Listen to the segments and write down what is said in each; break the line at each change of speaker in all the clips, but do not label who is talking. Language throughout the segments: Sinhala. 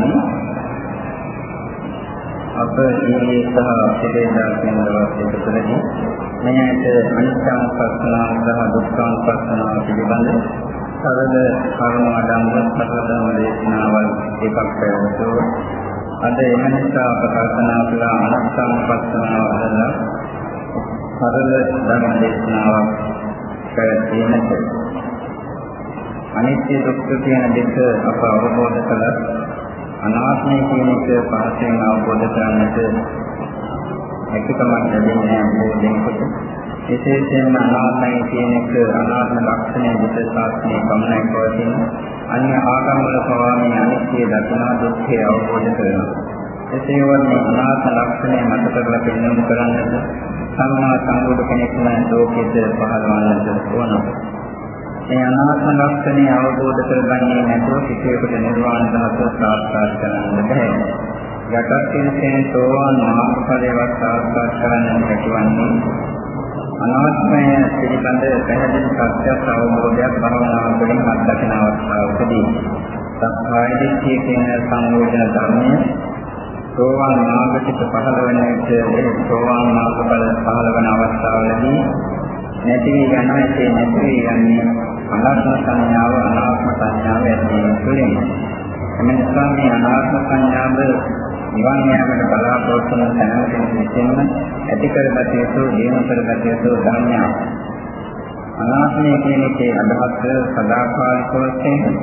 පිළිගන්නි අප ඊයේ සහ පෙරේදා කියන දවස් දෙකකදී මෙයට අනිත්‍යංපස්සනාව සහ දුක්ඛංපස්සනාව පිළිබඳ සරල කර්මාදම්ම සතරදම දේශනාවල් එකක් පැවැත්වුවා. අද එම නිසා අප කල්පනා කළා අනිත්‍යංපස්සනාව අදලා සරල ධර්ම දේශනාවක් පැවැත්වීමට. අනිත්‍ය දුක්ඛ කියන දෙක අප අවබෝධ කළා. අනාත්මය කියන එක පහසෙන් අවබෝධ කරගන්නට හැකියාවක් ලැබෙන්නේ අවබෝධයෙන් කොට විශේෂයෙන්ම අනාත්මය කියන එක අනාත්ම ලක්ෂණය විශේෂ ශාස්ත්‍රයේ පමණයි පවතින අන්‍ය ආගම් වල පවා මේ අනිත්‍ය දකිනා දුක්ඛය අවබෝධ කරනවා එසේ වන්නේ අනාත්ම ලක්ෂණය මත කරලා පෙන්වන්න කරන්නට සම්මා සම්බුදු කෙනෙක්ම ලෝකෙද පහළවන්නට ඕන. මේ අනාත්ම ලක්ෂණය අවබෝධ කරගන්නේ නැතුව කිසියෙකුට නිර්වාණ ධාතුව සාක්ෂාත් කරන්න බෑ. යටත් කෙනෙක් සෝවාන් මාර්ගඵලයක් සාක්ෂාත් කරන්න හැකිවන්නේ අනාත්මය පිළිබඳ පැහැදිලි සත්‍යයක් අවබෝධයක් භවනා වලින් අත්දකින අවස්ථාවකදී සක්කාය දිට්ඨිය කියන සංයෝජන ධර්මය සෝවාන් මාර්ගයට පහළ වෙන විට ඒ සෝවාන් මාර්ගඵල පහළ වෙන අවස්ථාවලදී නැති යන ඒ නැති යන්නේ අනාත්ම සංඥාව අනාත්ම සංඥාව ඇති තුළින් එම නිසා මේ අනාත්ම සංඥාව නිවන් යාමට බලාපොරොත්තු වන තැනකින් සිටින්න ඇති කරගත යුතු දිනු කරගත යුතු ධර්මයක් අනාත්මය කියන එකේ අදහස සදාකාලික වශයෙන්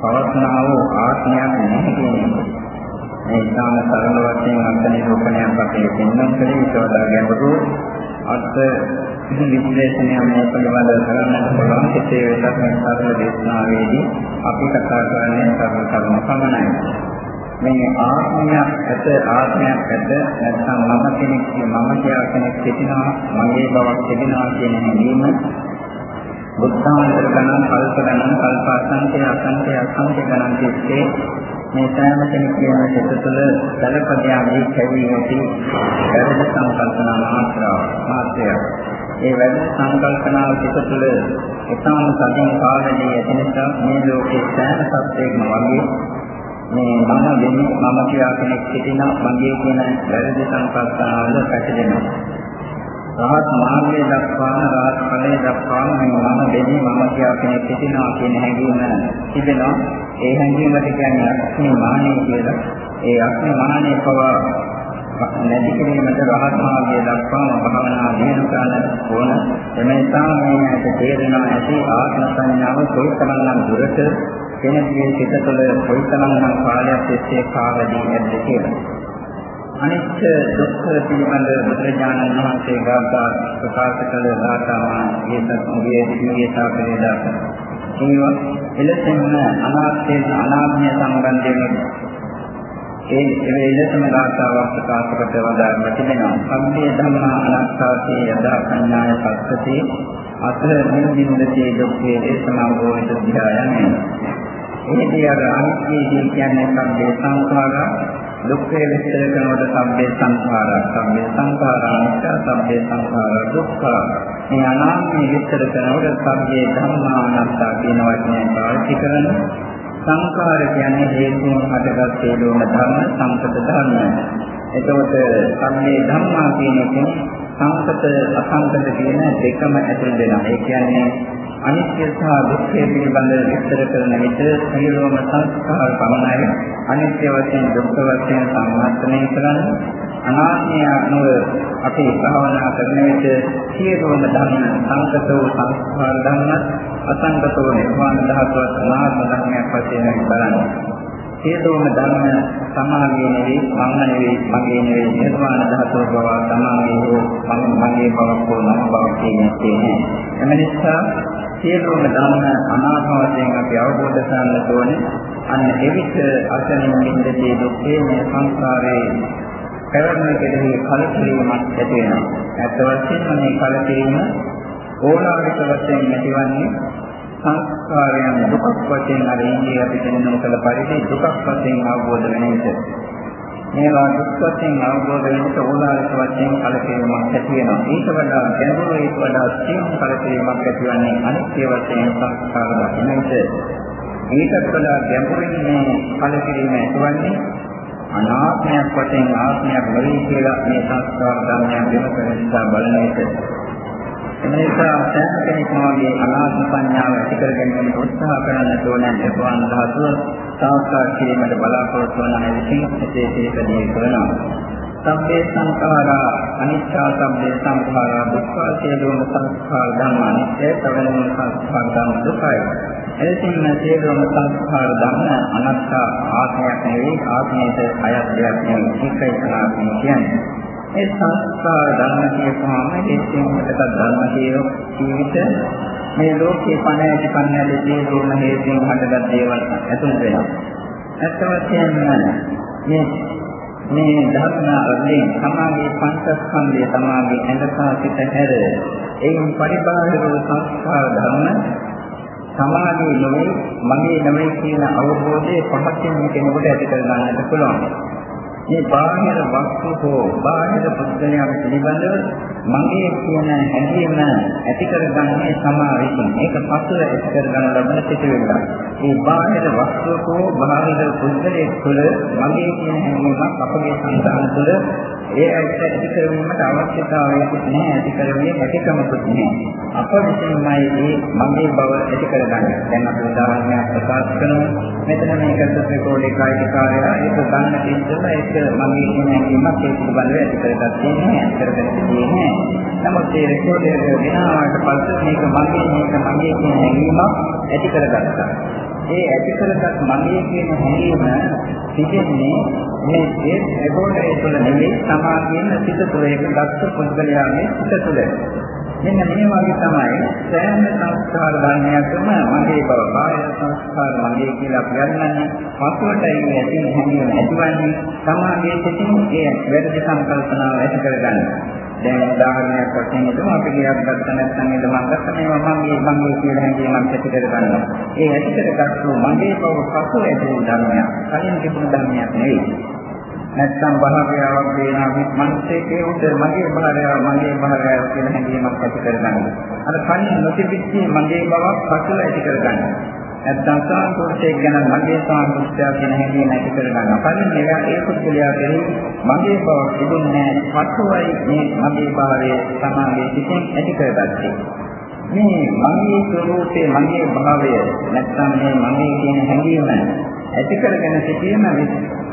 පවස්නා වූ ආත්මයක් නැහැ කියන එක. මේ ඉතාම සරල වශයෙන් අර්ථ නිරූපණයක් අපේ දෙන්නම් කලේ ඊට වඩා ගැඹුරු අර්ථ විශ්ලේෂණය මේ පිළිබඳව කරන්නට පුළුවන් කෙසේ වෙතත් මේ සරල දේශනාවේදී අපි කතා කරන්නේ සරල කරුණු පමණයි. මේ ආත්මයක් ඇත ආත්මයක් ඇත නැත්නම් මම කෙනෙක් මම කියලා කෙනෙක් සිටිනවා මගේ බවක් තිබෙනවා කියන හැඟීම බුද්ධාන්තර ගණන් කල්ප ගණන් කල්ප අසංඛ්‍ය අසංඛ්‍ය අසංඛ්‍ය ගණන් තිස්සේ මේ සෑම කෙනෙක් කියන සිත තුළ සැලපදයන්ගේ කැවීමේදී වැරදි සංකල්පනා මාත්‍රාව මාත්‍රය. ඒ වැරදි සංකල්පනාව සිත තුළ එතාම සදින් කාලදී ඇති නිසා මේ ලෝකේ සෑම සත්‍යයක්ම වගේ මේ මම වෙන්නේ මම කියලා කෙනෙක් සිටිනා මගේ කියන වැරදි සංකල්පනාවල පැටලෙනවා. රහත් මාර්ගයේ දක්වාම රහත් ඵලයේ දක්වාම මම දෙන්නේ මම කියා කෙනෙක් සිටිනවා කියන හැඟීම තිබෙනවා. ඒ හැඟීමට කියන්නේ අක්ෂේ මානෙ කියලා. ඒ අක්ෂේ මානෙ පවා නැති කිරීමට රහත් මාර්ගයේ දක්වාම භාවනා දිනු කරන්න ඕන. එම නිසා මේකට තේරෙනවා ඇති ආත්ම සංඥාව කොයිතරම්නම් දුරට කෙනෙකුගේ සිත තුළ කොයිතරම්නම් කාලයක් තිස්සේ කාවදී ඇද්ද කියලා. අනිත්‍ය දුක්ඛ පිළිබඳ බුදුරජාණන් වහන්සේ ගාථා ප්‍රකාශ කළ ගාථාවන් ඒකත් ඔබේ ජීවිතය පෙරදා ඒවා එලෙසින්ම අනාත්මය අනාත්මය සම්බන්ධයෙන් ඒ එලෙසම ගාථාවක් ප්‍රකාශ කොට වදාළා තිබෙනවා. සම්මේ ධම්මා අනාත්තාසේ යදා සංඥාය පස්සති අතර නිමින්දති දුක්ඛේ ඒසමංගෝ විද්‍යායනේ එහිදී අර අනිත්‍ය කියන්නේ සම්මේ සංඛාරා දුක්ඛේ විස්තර කරනකොට සම්බේ සංඛාරා සම්බේ සංඛාරා අනිත්‍ය සම්බේ සංඛාරා දුක්ඛ. මේ අනාත්මය විස්තර කරනකොට සම්බේ ධම්මා අනාත්තා කියන වචනය පාවිච්චි කරන සංඛාර කියන්නේ හේතුන් හටගත් හේතුන් ධර්ම සංකත ධර්ම එතකොට සම්බේ ධම්මා කියන එකෙන් සංකත අසංකත කියන දෙකම ඇතුල් වෙනවා. ඒ කියන්නේ අනිත්‍ය සහ දුක්ඛය පිළිබඳ විස්තර කරන විට සියලුම සංස්කාර පමණයි අනිත්‍ය වශයෙන් දුක්ඛ වශයෙන් සම්මස්තනය කරන අනාත්මය අනුව අපි භාවනා කරන විට සියලුම ධර්ම සංකතෝ සංස්කාර ධර්ම අසංකතෝ නිර්වාණ ධාතුවත් අනාත්ම ධර්මයක් වශයෙන් බලන්නේ සියලුම ධර්ම සමාගයේ නෙවෙයි මම නෙවෙයි මගේ නෙවෙයි නිර්වාණ ධාතුව බව සමාගයේ හෝ මම මගේ බවක් හෝ නම බවක් කියන්නේ එම නිසා සියලුම ධර්ම අනාත්ම වශයෙන් අපි අවබෝධ කරගන්න ඕනේ. අන්න එවිට අසනින් මිදදී දුක්ඛේ මේ සංසාරේ පැවැත්ම කෙරෙහි කලකිරීමක් ඇති වෙනවා. ඇත්ත වශයෙන්ම මේ කලකිරීම ඕලාරික වශයෙන් නැතිවන්නේ සංස්කාරයන් දුකක් වශයෙන් අර ඉන්නේ අපි කියනවා කල පරිදි දුකක් වශයෙන් අවබෝධ වෙන විට මේවා දුක්ඛයෙන් අවබෝධ වෙනකොට ඕලාරික වශයෙන් කලකිරීමක් ඇති වෙනවා. ඊට වඩා ගැඹුරු ඊට වඩා සියුම් කලකිරීමක් ඇතිවන්නේ අනිත්‍ය වශයෙන් සංස්කාර දකින්නට. ඒකත් වඩා ගැඹුරින් මේ කලකිරීම ඇතිවන්නේ අනාත්මයක් වශයෙන් ආත්මයක් නෙවෙයි කියලා මේ සංස්කාර ධර්මයන් දෙමක නිසා බලන එක. එනිසා සෑම කෙනෙක්ම වගේ අනාත්ම සංඥාව ඇති කර ගැනීම උත්සාහ කරන්න ඕන නිර්වාණ ධාතුව සාක්ෂාත් කිරීමට බලාපොරොත්තු වන අය විසින් එසේ තේකදී කරනවා. සම්බේ සංඛාරා අනිච්චා සම්බේ සංඛාරා දුක්ඛ සියලුම සංස්කාර ධර්ම අනිත්‍ය තවලම සංස්කාර ධර්ම දුකයි. එලෙසින්ම සියලුම සංස්කාර ධර්ම අනත්ත ආත්මයක් නෙවෙයි ආත්මයට අයත් දෙයක් නෙවෙයි ඒකයි ආත්මය කියන්නේ. ඒ සංස්කාර ධර්ම කියපුවාම හේතුන්කට ධර්ම කියන ජීවිත මේ ලෝකේ පණ ඇති පණ ඇති සියලුම හේතුන් හටගත් දේවල් ඇතුළත වෙනවා. ඇත්ත වශයෙන්ම මේ මේ ධර්ම වලින් සමාගයේ පංචස්කන්ධය සමාගයේ ඇඟසා සිට හැර එයින් පරිබාහිර සංස්කාර ධර්ම සමාගයේ නොවේ මගේ නොවේ කියන අවබෝධය පහකින් කෙනෙකුට ඇති කර ගන්නට පුළුවන්. මේ බාහිර වස්තු හෝ බාහිර පුද්ගලයන් පිළිබඳව මගේ කියන හැඟීම ඇති කරගන්නේ සමාවිතින්. ඒක පසුව ඇති කරගන්න ලබන සිතුවිල්ල. මේ බාහිර වස්තු හෝ බාහිර පුද්ගලයෙක් තුළ මගේ කියන හැඟීමක් අපගේ සංස්කාර තුළ ඒ ඇත්ත ඇති කරවීමට අවශ්‍යතාවයක් නැහැ ඇති කරන්නේ හැකියාවකුත් නැහැ. අප විසින්මයි මේ මගේ බව ඇති කරගන්නේ. දැන් අපි උදාහරණයක් ප්‍රකාශ කරමු. මෙතන මේක සුපිකෝලේ කායික කාර්යය ඒක ගන්න තියෙනවා ඒක මගේ කියන හැඟීමක් ඒ පිළිබඳව ඇති කරගත්තේ නැහැ. ඇති කරගත්තේ නැහැ. නමුත් මේ රෙකෝඩර් එක ගෙනාවට පස්සේ මේක මගේ මේක මගේ කියන හැඟීමක් ඇති කරගත්තා. ඒ ඇති කරගත් මගේ කියන හැඟීම තිබෙන්නේ මේ ඒ රෙකෝඩර් එක තුළ නෙවෙයි සමාගයෙන් සිත තුළ ඒක දක්ෂ පුද්ගලයාගේ සිත තුළ. මෙන්න මේ වගේ තමයි සෑම සංස්කාර ධර්මයක්ම මගේ බව බාහිර සංස්කාර මගේ කියලා කියන්නේ පසුවටයි ඇති හැඟීම ඇතිවන්නේ සමාගයේ සිටින් ඒ වැරදි සංකල්පනාව ඇති කරගන්නවා. දැන් උදාහරණයක් වශයෙන් හිතමු අපි ගියක් ගත්ත නැත්නම් ඒක මම ගත්ත මේවා මගේ මගේ කියලා හැඟීමක් ඇති කර ගන්නවා. ඒ ඇති කරගත්තු මගේ බව පසු ඇති ධර්මයක්. කලින් තිබුණු ධර්මයක් නෙවෙයි. නැත්නම් භාවයාවක් දෙනවා මිනිස්සෙකේ උඩ මගේ භාවයාව මගේ භාවයාව කියන හැඟීමක් ඇති කරගන්නවා. අර කලින් නොතිබිච්ච මගේ බවක් පසු ඇති කරගන්නවා. නැත්නම් සාන්තුෂ්ඨයක් ගැන මගේ සාන්තුෂ්ඨය කියන හැඟීම ඇති කරගන්න. කලින් ඒවා ඒ පුද්ගලයා කෙරෙහි මගේ බව තිබුණේ පසුවයි මේ මගේ භාවයේ සමාගයේ සිටින් ඇති කරගත්තේ. මේ මගේ ස්වરૂපේ මගේ භාවය නැත්නම් මේ මගේ කියන හැඟීම ඇති කරගෙන සිටීම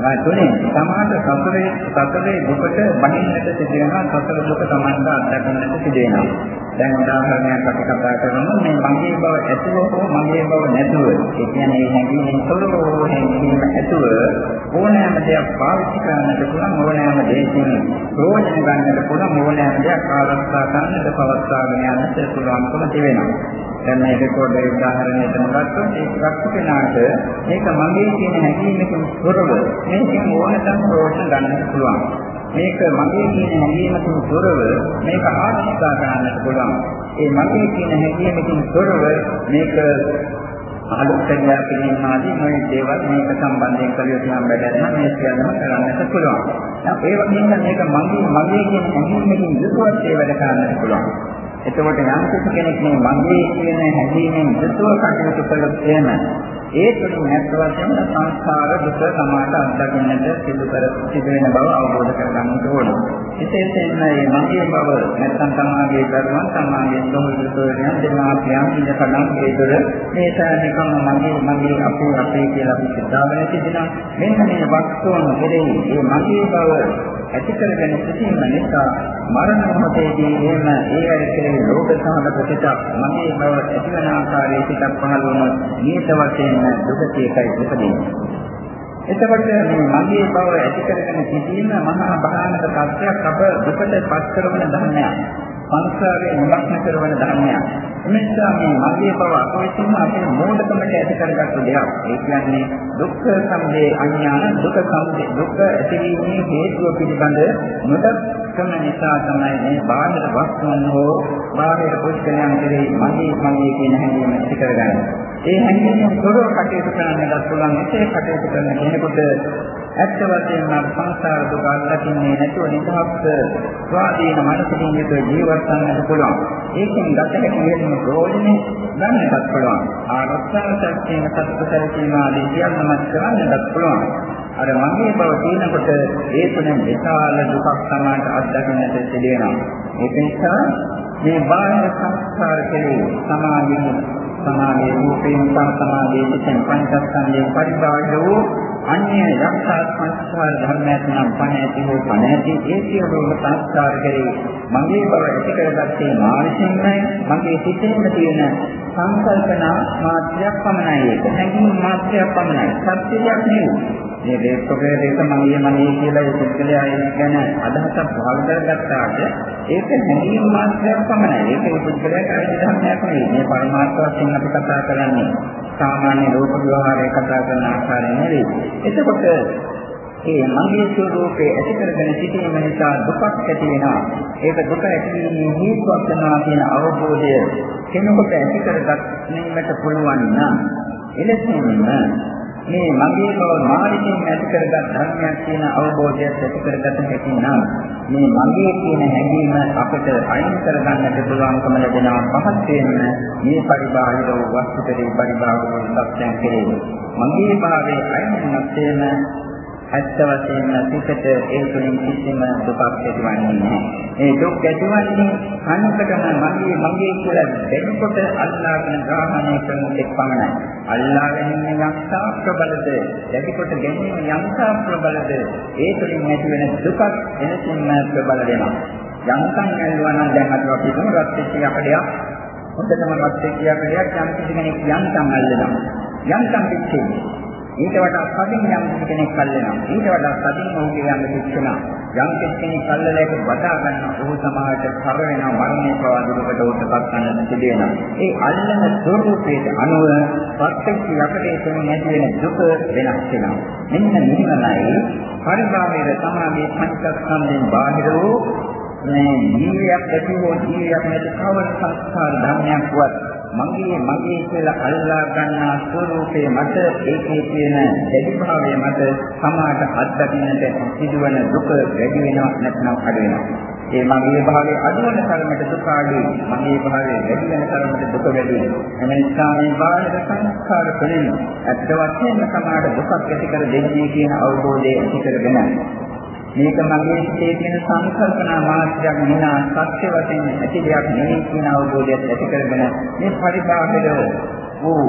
තුනේ. සමාත සතරේ සතරේ දුකට බහින්නට සිදුවෙනවා සතර දුක Tamanda අත්දකින්නට සිදුවෙනවා. දැන් උදාහරණයක් අපි කතා කරමු මේ මගේ බව ඇතුව හෝ මගේ බව නැතුව. ඒ කියන්නේ හැඟීමෙන් තොරව හැඟීම ඇතුව ඕනෑම දෙයක් පාවිච්චි කරන්නට පුළුවන් ඕනෑම දෙයකින් ප්‍රයෝජන ගන්නට පුළුවන් ඕනෑම දෙයක් ආරක්ෂා කරන්නට පවත්වාගෙන යන්නට පුළුවන්කම තිබෙනවා. දැන් මේ රෙකෝඩ් එකේ උදාහරණයටම ගත්තොත් ඒ ප්‍රක්ෂිකනාට මේක මගේ කියන හැඟීමකින් තොරව මේකෙන් ඕනතරම් ප්‍රයෝජන ගන්නට පුළුවන්. මේක මගේ කියන හැඟීමකින් තොරව මේක ආශිර්වාද කරන්නට පුළුවන්. ඒ මගේ කියන හැඟීමකින් තොරව මේක ආලෝකණය කිරීම ආදී මේ දේවල් මේක සම්බන්ධයෙන් කළ යුතු නම් වැඩක් මේ සියල්ලම කරන්නට පුළුවන්. ඒ වගේම මේක මගේ මගේ කියන හැඟීමකින් යුතුවත් ඒ වැඩ කරන්නට පුළුවන්. එතකොට යම් කෙනෙක් මේ මගේ කියන හැඟීමෙන් යුතුව කටයුතු කළොත් එහෙම ඒ තුළ නැත් වශයෙන් සංස්කාර දුක සමාත අත්දකින්නට සිදු කර සිදු වෙන බව අවබෝධ කරගන්න ඕනේ. විශේෂයෙන්ම මේ මගේ බව නැත්නම් සමාගයේ දරුවන් සමාගයේ සමුදුතෝරයන් දෙමාපියන් ඉඳපඩම් ඒ තුළ මේ සාධකම මගේ මගේ අපේ අපේ කියලා අපි සිතාගෙන සිටිනවා. මෙන්න මේ වස්තුන් කෙරෙහි මේ මගේ බව ඇති කරගෙන සිටීම නිසා මරණ මොහොතේදී එහෙම ඒ අය කෙරෙහි ලෝක සහගත පිටක් මගේ බව ඇතිවන ආකාරයේ පිටක් පහළ වුණොත් නියත වශයෙන් දුකේකයි උපදින්නේ. එතකොට මේ මගේ බව ඇති කරගෙන සිටීම මහා භයානක තත්ත්වයක් අප දුකට පත් කරන ධර්මයක්. සංස්කාරයේ නිමග්න කරන ධර්මයක්. එනිසා මේ මගේ බව අපවිසින්ම අපේ මෝඩකමට ඇති කරගත්තු දෙයක්. ඒ කියන්නේ දුක්ඛ සමුදය අඥාන දුක සමුදය දුක ඇතිවීමේ හේතුව පිළිබඳ නොදක්කම නිසා තමයි මේ බාහිර වස්තුන් හෝ බාහිර පුද්ගලයන් කෙරෙහි මගේ මගේ කියන හැඟීම ඇති කරගන්නේ. ඒ හැඟීමෙන් තොරව කටයුතු කරන්නට පුළුවන් එසේ කටයුතු කරන කෙනෙකුට ඇත්ත වශයෙන්ම සංසාර දුක අත්දකින්නේ නැතුව නිදහස් ස්වාධීන මනසකින් යුතුව ජීවත් වන්නට පුළුවන්. ඒකෙන් ගත හැකි වෙන ප්‍රයෝජනේ ගන්නටත් පුළුවන්. ආරක්ෂා සත්‍යයෙන් සත්‍යතර කියන ආදී සියල්ලම කරන්නටත් පුළුවන්. අර මගේ බව තියෙනකොට ඒ තුනෙන් විශාල දුකක් තමයි අත්දකින්නට සිදුවෙනවා. ඒක නිසා මේ බාහිර සංස්කාර කෙරෙහි සමාධිය සමාධියේ රූපයෙන් සහ සමාධියේ සිටින පංචස්කන්ධයෙන් පරිබාහිර වූ අන්‍ය යක්ෂාත් සංස්කාර ධර්මයක් නම් පණ ඇති හෝ පණ ඇති ඒ සියලුම සංස්කාර කෙරෙහි මගේ බව ඇති කරගත්තේ මානසිකයි මගේ සිතේම තියෙන සංකල්පනා මාත්‍රයක් පමණයි ඒක. හැඟීම් මාත්‍රයක් පමණයි. සත්‍යයක් නෙවෙයි. මේ දේශකයේ දේශ මගේ මනේ කියලා ඒ පුද්ගලයා ඒක ගැන අදහසක් පහළ කරගත්තාට ඒක හැඟීම් මාත්‍රයක් පමණයි. ඒක ඒ පුද්ගලයාට අයිති ධර්මයක් නෙවෙයි. මේ පරමාර්ථ වශයෙන් අපි කතා කරන්නේ සාමාන්‍ය ලෝක විවහාරය කතා කරන ආකාරය නෙවෙයි. එතකොට ඒ මගේ ස්වરૂපේ ඇති කරගෙන සිටීම නිසා දුකක් ඇති වෙනවා. ඒක දුක ඇතිවීමේ හේතුවක් වෙනවා කියන අවබෝධය කෙනෙකුට ඇති කරගන්නට පුළුවන් නම් එලෙසින්ම මේ මගේ බව මානසිකව ඇති කරගත් ධර්මයක් කියන අවබෝධයක් ඇති කරගත හැකි නම් මේ මගේ කියන හැඟීම අපිට අයින් කරගන්නට පුළුවන්කම ලැබෙනවා පහත් වෙන මේ පරිබාහිර වූ වස්තුතරේ පරිබාහිර වූ සත්‍යයන් කෙරෙහි. මගේ භාවයේ අයින් නැත්නම් ඇත්ත වශයෙන්ම සිතට ඒ තුලින් කිසිම දුකක් ඇතිවන්නේ නැහැ. ඒ දුක් ඇතිවන්නේ අනිකටම මගේ මගේ කියලා දෙනකොට අල්ලාගෙන ග්‍රහණය කරන දෙයක් පමණයි. අල්ලාගෙන ඉන්න යක්ෂා ප්‍රබලද, දැඩිකොට ගැනීම යක්ෂා ප්‍රබලද, ඒ තුලින් ඇති වෙන දුකක් එනසින්ම ප්‍රබල වෙනවා. යන්තම් ඇල්ලුවා නම් දැන් අද අපි හිතමු රත් වෙච්ච යකඩයක් හොඳටම රත් වෙච්ච යකඩයක් යම් කිසි කෙනෙක් යන්තම් අල්ලනවා. යන්තම් පිච්චෙන්නේ ඊට වඩා කදින් යම් කෙනෙක් අල්ලනවා. ඊට වඩා කදින් ඔහුගේ යම් පිච්චෙනවා. යම් කෙනෙක් අල්ලලා ඒක වඩා ගන්න ඔහු සමාජයට කර වෙනවා මරණය ප්‍රවාදිකට උත්පත් ගන්න සිදු වෙනවා. ඒ අල්ලන ස්වરૂපයට අනුව ප්‍රත්‍යක්ෂ යකඩේ තුන නැති වෙන දුක වෙනස් වෙනවා. මෙන්න මෙහිමයි පරිභාවයේ සමාධි පංචස්කන්ධයෙන් බාහිර වූ මේ ජීවියක් ඇති හෝ ජීවියක් නැති කවර සංස්කාර ධර්මයක් වත් මගේ මගේ කියලා අල්ලා ගන්නා ස්වરૂපයේ මත ඒකේ තියෙන දැඩිභාවය මත සමාජ අත්දකින්නට සිදුවන දුක වැඩි වෙනවා නැත්නම් අඩු වෙනවා. ඒ මගේ භාවයේ අඩුවන තරමට දුක අඩුයි. මගේ භාවයේ වැඩි වෙන තරමට දුක වැඩි වෙනවා. එම නිසා මේ බාහිර සංස්කාර වලින් ඇත්ත වශයෙන්ම සමාජ දුකක් ඇති කර දෙන්නේ කියන අවබෝධය ඇති කරගෙන මේක මගේ සිතේ තියෙන සංකල්පනා මාත්‍රයක් නෙනා සත්‍ය වශයෙන් ඇති දෙයක් නෙවෙයි කියන අවබෝධයක් ඇති කරගෙන මේ පරිබාහිර වූ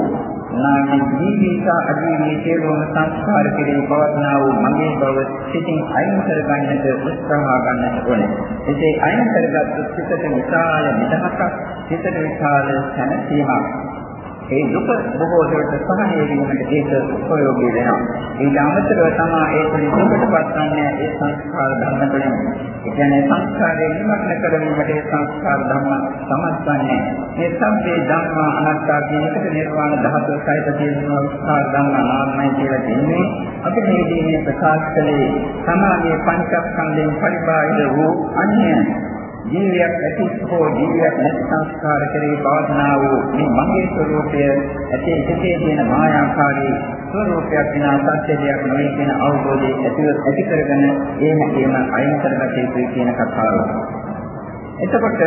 නාම ජීවිත අධිමේ සියලුම සංස්කාර කෙරෙහි පවත්නා වූ මගේ බව සිතින් අයින් කරගන්නට උත්සාහ ගන්නට ඕනේ. එසේ අයින් කරගත් සිතට විශාල නිදහසක්, සිතට විශාල සැනසීමක් ඒ දුක බොහෝ දුරට සහනය වීමට ඒක උපයෝගී වෙනවා. ඊට අමතරව තමයි ඒ තුළින් දුකටපත් වන්නේ ඒ සංස්කාර ධර්ම තුළින්. ඒ කියන්නේ සංස්කාරයෙන් නිමග්න කරවීමට ඒ සංස්කාර ධර්ම සමත්වන්නේ. මේ සම්පේ ධර්ම අනාත්තා කියන එකට නිර්වාණ ධාතුව සහිත තියෙන සංස්කාර ධර්ම නාමයි කියලා කියන්නේ. අපි මේ දීනේ ප්‍රකාශ කළේ සමාධියේ පංචස්කන්ධයෙන් පරිබාහිර වූ අන්‍ය ජීවියක් ඇති හෝ ජීවියක් නැති සංස්කාර කෙරෙහි පවත්නා වූ මේ මගේ ස්වરૂපය ඇති එකේ තියෙන මායාකාරී ස්වરૂපයක් විනා සත්‍යයක් නෙවෙයි කියන අවබෝධය ඇතිව ඇති කරගෙන ඒ හැකේම අයින් කරගත යුතුයි කියන කතාව. එතකොට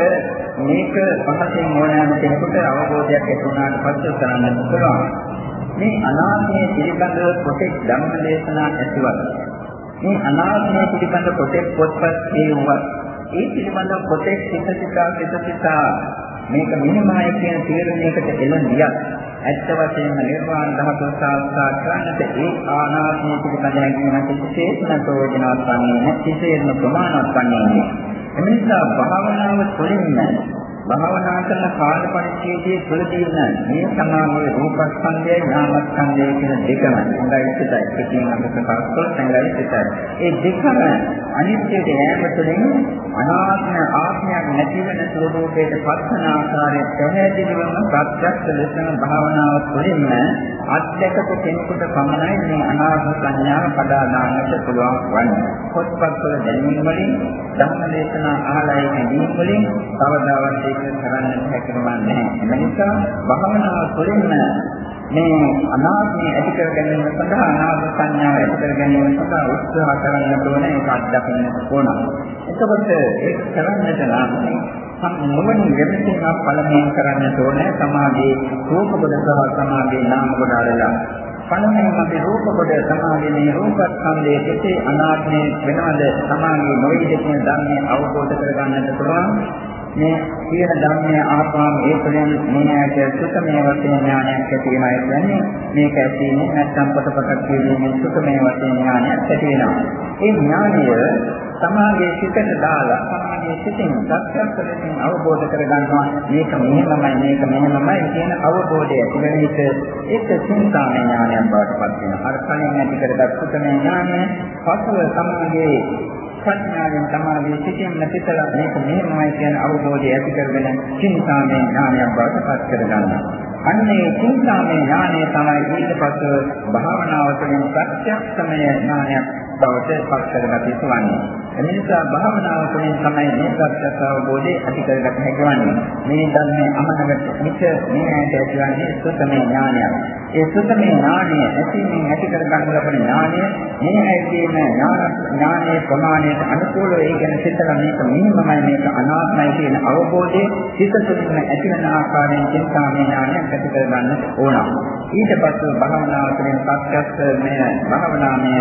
මේක පහසෙන් ඕනෑම කෙනෙකුට අවබෝධයක් ඇති වුණාට පස්සේ කරන්න පුළුවන්. මේ අනාත්මය පිළිබඳව පොතේ ධම්ම දේශනා ඇතිවත් මේ අනාත්මය පිළිබඳ පොතේ පොත්පත් කියුවත් ඒ පිළිබඳව පොතේ සිත සිතා සිත සිතා මේක මෙහෙමයි කියන තීරණයකට එළඹියක් ඇත්ත වශයෙන්ම නිර්වාණ ධාතුව සාක්ෂාත් කරන්නට ඒ ආනාත්මය පිළිබඳ හැඟීමක් විශේෂණ ප්‍රයෝජනවත් වන්නේ නැහැ කිසියම් ප්‍රමාණවත් වන්නේ නැහැ. එනිසා භාවනාව තුළින්ම භාවනා කරන කාල පරිච්ඡේදයේ තුළදීම මේ සමානයේ රූපස්කන්ධයයි නාමස්කන්ධයයි කියන දෙකම හොඳයි සිතයි. ඒකෙන් අපි ප්‍රකාශ කළොත් හොඳයි සිතයි. ඒ දෙකම අනිත්‍යයට යෑම තුළින් අනාත්ම ආත්මයක් නැති වෙන ස්වභාවයට පස්සන ආකාරය පැහැදිලිවම ප්‍රත්‍යක්ෂ ලෙසම භාවනාව තුළින්ම අත්දැකපු කෙනෙකුට පමණයි මේ අනාත්ම සංඥාව පදා දාන්නට පුළුවන් වන්නේ. පොත්පත්වල දැනීම් වලින් ධර්ම දේශනා අහලයි හැදීම් වලින් කවදාවත් ඒක කරන්නට හැකියාවක් නැහැ. ඒ නිසා භාවනාව තුළින්ම මේ අනාත්මය ඇති කර ගැනීම සඳහා අනාත්ම සංඥාව ඇති කර ගැනීම සඳහා උත්සාහ කරන්න ඕන ඒක අත්දකින්න ඕන. එතකොට ඒක කරන්නට නම් මොනින් වෙනසක් පළමුවෙන් කරන්න ඕනේ සමාධියේ රූප කොට සහ සමාධියේ නාම කොට අරලා පළමුවෙන් අපි රූප කොට සමාධියේ රූපස්කන්ධයේ කෙසේ අනාත්මය වෙනවද සමාධියේ නොවේද කියන ධර්මය අවබෝධ කරගන්නට පුළුවන් මේ කියන ධර්මයේ ආපාම ඒ තුළින් මේ ඇයට සුතමේ වශයෙන් ඥානයක් ඇති වෙනවා කියන්නේ මේක ඇතිනේ නැත්නම් පොතපතක් කියීමේ සුතමේ වශයෙන් ඥානයක් ඇති වෙනවා. ඒ ඥානය සමාගයේ සිතට දාලා සමාගයේ සිතින් සත්‍යස්වරයෙන් අවබෝධ කරගන්නවා මේක මෙහෙමමයි මේක මෙහෙමමයි කියන අවබෝධය ඇති වෙන විට ඒක සිතාමය ඥානයක් බවට පත් වෙනවා. අර කලින් ඇති කරගත් සුතමේ ඥානය පසුව සමාගයේ ප්‍රඥාවෙන් තමයි සිටින්න පිටලා මේක මෙහෙමයි කියන අවබෝධය ඇති කරගෙන චින්තාමය ඥානයක් බවට පත් කරගන්නවා. අන්නේ චින්තාමය ඥානය තමයි ඊට පස්ව භාවනාව තුළින් ප්‍රත්‍යක්ෂමය ඥානයක් බවට පත් කරගත යුතු වන්නේ. එනිසා භාවනාව තුළින් තමයි මේ ප්‍රත්‍යක්ෂ අවබෝධය ඇති කරගත හැකි වන්නේ. මේ ධර්මයේ අමනකට මිස මේ ඇයට ඇතිවන්නේ සුතමේ ඥානයක්. ඒ සුතමේ ඥානය ඇතිමින් ඇති කරගන්න ලබන ඥානය මේ ඇයිදීම ඥාන ඥානයේ ප්‍රමාණයට අනුකූලව ඒ ගැන සිතලා මේක මෙහිමයි මේක අනාත්මයි කියන අවබෝධය සිත තුළින්ම ඇතිවන ආකාරයෙන් චින්තාමය ඥානයක් ඇති කරගන්න ඕන. ඊට පස්ව භාවනාව තුළින් ප්‍රත්‍යක්ෂ මේ භාවනාමය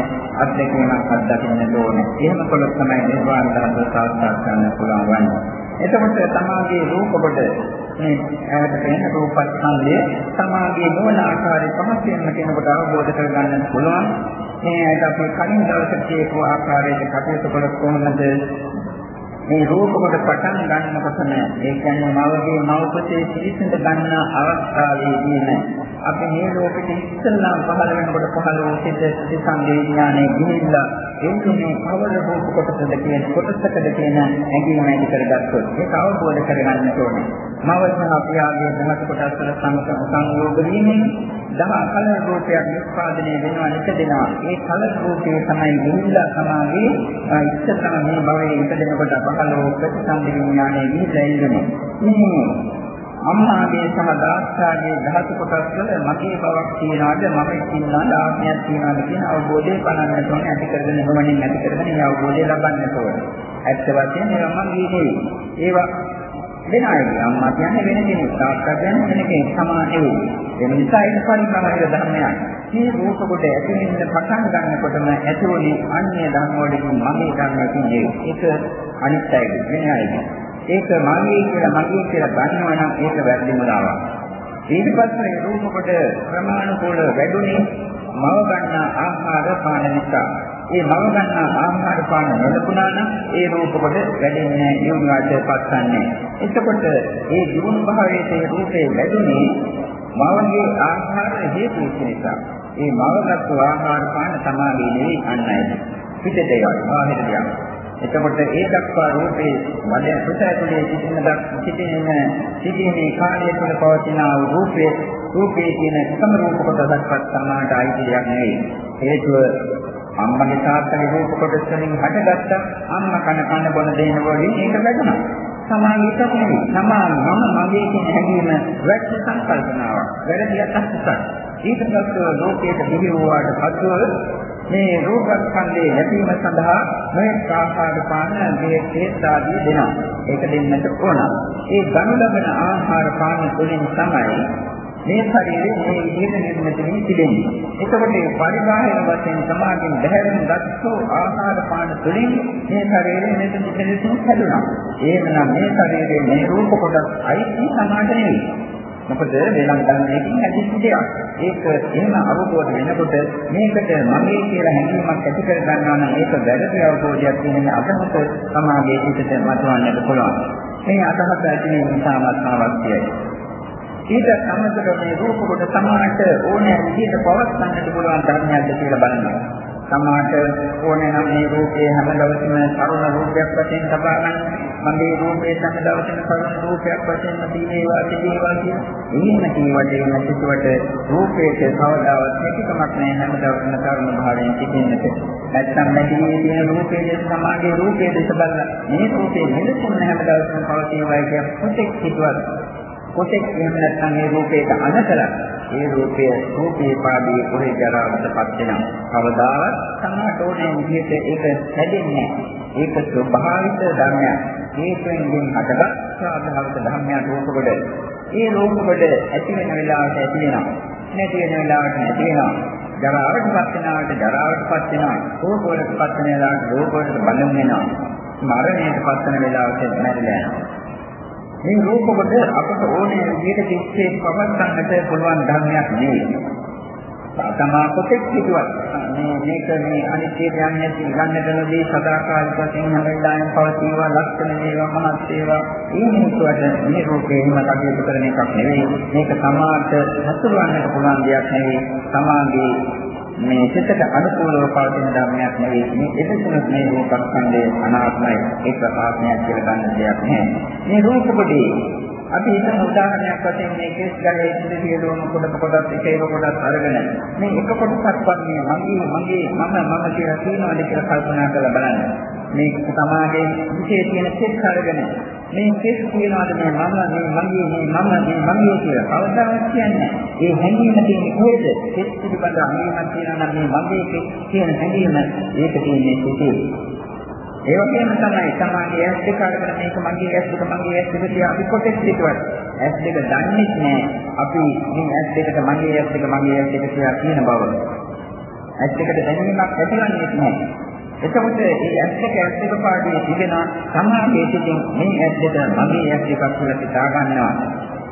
අත්දැකීමක් අත්දකින්න ඕනේ. එහෙම කළොත් තමයි නිර්වාණ ධර්ම සාක්ෂාත් කරන්න පුළුවන් වන්නේ. එතකොට තමාගේ රූප කොට මේ ඇයට පෙනෙන රූපස්කන්ධය තමාගේ මොන ආකාරයේ පහසෙන්ම කෙනෙකුට අවබෝධ කරගන්න පුළුවන්. මේ ඇයට අපි කලින් දවසේ කියපු ආකාරයට කටයුතු කළොත් කොහොමද මේ රූප කොට පටන් ගන්නකොටම ඒ කියන්නේ මවගේ මවපතේ පිළිසඳ ගන්න අවස්ථාවේදීම අපි මේ ලෝකෙට ඉස්සල්ලාම පහළ වෙනකොට පහළ වූ සිත සංවේඥානේ ගිහිල්ලා එන්නේ කවර රූප කොටසද කියන කොටසකද කියන ඇඟීම ඇති කරගත්තොත් ඒක අවබෝධ කරගන්න ඕනේ. මවසහ පියාගේ දහස් කොටස් වල සංයෝග වීමෙන් දහ කල රූපයක් නිස්පාදනය වෙනවා නිකදෙනවා. ඒ කල රූපේ තමයි ගිහිල්ලා සමාගේ ඉස්සතම මේ භවයේ ඉපදෙනකොට පහළ වූ ප්‍රතිසන්දි විඥානයේ ගිහිල්ලා ඉන්නේ. මේ අම්මාගේ සහ දාස්කාගේ ධාතු කොටස් වල මගේ බවක් තියනවාද මම ඉන්නවාද ආත්මයක් තියනවාද කියන අවබෝධය පනන්නට ඕනේ ඇති කරගෙන නොවනින් ඇති කරගෙන මේ අවබෝධය ලබන්නට ඕනේ. ඇත්ත වශයෙන්ම මම ගියේ ඒවා වෙන අයගේ අම්මා කියන්නේ වෙන කෙනෙක් තාත්තා කියන්නේ වෙන කෙනෙක් සමාන නෙවෙයි. ඒ නිසා ඒක පරිණාමයක ධර්මයක්. මේ රූප කොට ඇතිවෙන්න පටන් ගන්නකොටම ඇතිවුනේ අන්‍ය ධර්ම වලින් මගේ ධර්මකින් ඒක අනිත්‍යයි වෙන අයගේ. ඒක මගේ කියලා මගේ කියලා ගන්නවා නම් ඒක වැරදි මුලාවක්. ඊට පස්සේ රූප කොට ප්‍රමාණිකෝල වැඩුණේ මව ගන්න ආහාර පාන නිසා. ඒ මව ගන්න ආහාර පාන නොලකුණා නම් ඒ රූප කොට වැඩෙන්නේ නියුණාට පත්න්නේ. එතකොට ඒ ජීවන භාවයේ රූපේ වැඩුණේ මවගේ ආහාර හේතු නිසා. ඒ මවගත් ආහාර පාන තමයි නෙවෙයි අන්නයි. පිටේ දේවල් ආහෙට දෙයක්. එතකොට ඒ දක්වා රූපේ වද සුත ඇතුලේ සිටින දක් සිටින සිටිනේ කාර්ය තුළ පවතින රූපේ රූපේ කියන එකම රූප කොටසක්වත් සමානට අයිතියක් නෙවෙයි. හේතුව අම්මගේ තාත්තගේ රූප කොටස් වලින් හටගත්ත අම්මා කන කන බොන දේන වලින් ඒක වැටුණා. සමාගීතක් නෙවෙයි. සමාන මම මගේ කියන හැඟීම වැටි සංකල්පනාවක්. වැරදි අත්‍යස්සක්. ඊට පස්සේ ලෝකයට දිවි වූාට පසුව මේ රූපස්කන්ධයේ ලැබීම සඳහා මේ ආහාර පාන දෙකේ ආදී දෙනවා. ඒක දෙන්නට ඕන. ඒ ගනු ලබන ආහාර පාන තුළින් තමයි මේ ශරීරයේ මේ විදිහට නිර්මිත වී තිබෙන්නේ. එතකොට මේ පරිබාහිර වශයෙන් සමාගයෙන් බැහැරෙන දස්සෝ ආහාර පාන තුළින් මේ ශරීරයේ මෙතන දෙලෙසින් හැදුනා. එහෙමනම් මේ ශරීරයේ මේ රූප කොටස් අයිති සමාන නෙවෙයි. මොකද වේලම් ගන්නකින් ඇතිච්ච දෙයක්. ඒක එහෙම අවබෝධ වෙනකොට මේකට මගේ කියලා හැඟීමක් ඇති කර ගන්නවා නම් ඒක වැරදි අවබෝධයක් කියන අදහස සමාගයේ පිටට මතුවන්නට පුළුවන්. මේ අදහස ඇති වීම ඉතාමත් අවශ්‍යයි. ඊට සමග මේ රූප කොට සමානට ඕනෑ විදිහට පවත්වන්නට පුළුවන් ධර්මයක්ද කියලා බලනවා. සමාට ඕනේ නම් මේ රූපේ හැම දවසම කරුණ රූපයක් වශයෙන් තබා ගන්න. මගේ රූපේ හැම දවසම කරුණ රූපයක් වශයෙන් තිබේවා තිබේවා කියන. එහෙම කියවලේ නැතිවට රූපයේ කවදාවත් හැකියාවක් නැහැ හැම දවසම කරුණ භාවයෙන් තිබෙන්නට. නැත්නම් නැතිවී තියෙන රූපේ දෙස සමාගේ රූපේ දෙස බලලා මේ රූපේ මෙලෙසින් හැම දවසම පවතිනවා කියන කොටෙක් හිතුවත් කොටෙක් එහෙම නැත්නම් මේ රූපයට අනතර ඒ රූපය රූපේ පාදී කොහේ ජරාවටපත් වෙනවා. කවදාවත් සමාට ඕනේ විදිහට ඒක හැදෙන්නේ ඒක ස්වභාවික ධර්මයක්. හේතුවෙන් හටගත් ස්වභාවික ධර්මයක් රූප කොට. ඒ රූප කොට ඇති වෙන වෙලාවට ඇති වෙනවා. නැති වෙන වෙලාවට නැති වෙනවා. ජරාවටපත් වෙනාට ජරාවටපත් වෙනවා. රූප වලටපත් වෙන වෙලාවට රූප වලට බඳුන් වෙනවා. මරණයටපත් වෙන වෙලාවට මැරිලා යනවා. මේ රූප කොට අපට ඕනේ විදිහට කිච්චේ පවත්න්නට පුළුවන් ධර්මයක් නෙවෙයි. තමා කොටෙක් හිතුවත් මේ මේක මේ අනිත්‍ය යන්නේ ගන්නදනදී සදාකාලික වශයෙන් හැම වෙලාවෙම පවතිනවා ලක්ෂණ වේවා මහත් වේවා. ඒ මිනිස්සුන්ට මේ රූපේ හිම කටයුතු කරන එකක් නෙවෙයි. මේක සමාජ හසුරවන්නට පුළුවන් දෙයක් නෙවෙයි. සමාජයේ මේ සිතට අනුකූලව පවතින ධර්මයක් නෙවෙයි. මේ එදෙසුනත් මේ රූපස්කන්ධයේ අනාත්මයි. ඒක ආත්මයක් කියලා ගන්න දෙයක් නෑ මේ රූප කොටේ අපි හිතන උදාහරණයක් වශයෙන් මේ කේස් ගලේ ඉඳි සියලුම කොට කොටස් එක එක කොටස් අරගෙන මේ එක කොටසක් වන්නේ මගේ මගේ මම මම කියලා කියනවාද කියලා කල්පනා කරලා බලන්න. මේ සමාජයේ විශේෂ තියෙන සෙත් අරගෙන මේ කෙස් කියනවාද මේ මම මේ මගේ මේ මම මේ මගේ කියලා. කවදාවත් කියන්නේ ඒ හැඟීම තියෙන්නේ කොහෙද? කෙස් පිළිබඳ හැඟීමක් තියෙනවා නම් මේ මගේ කියන හැඟීම ඒක තියෙන්නේ සිතේ. ඒ වගේම තමයි සමාධිය ඇස් දෙක අරගෙන මේක මගේ ඇස් දෙක මගේ ඇස් දෙක කියලා අපි කොටස් හිතුවත් ඇස් දෙක දන්නේ නැහැ අපි මේ ඇස් දෙකට මගේ ඇස් දෙක මගේ ඇස් දෙක කියලා කියන බව. ඇස් දෙකට දැනීමක් ඇතිවන්නේ නැහැ. එතකොට මේ ඇස් දෙක ඇස් දෙක පාඩේ තිබෙන සමාධියේ සිටින් මේ ඇස් දෙක මගේ ඇස් දෙකක් කියලා හිතා ගන්නවා.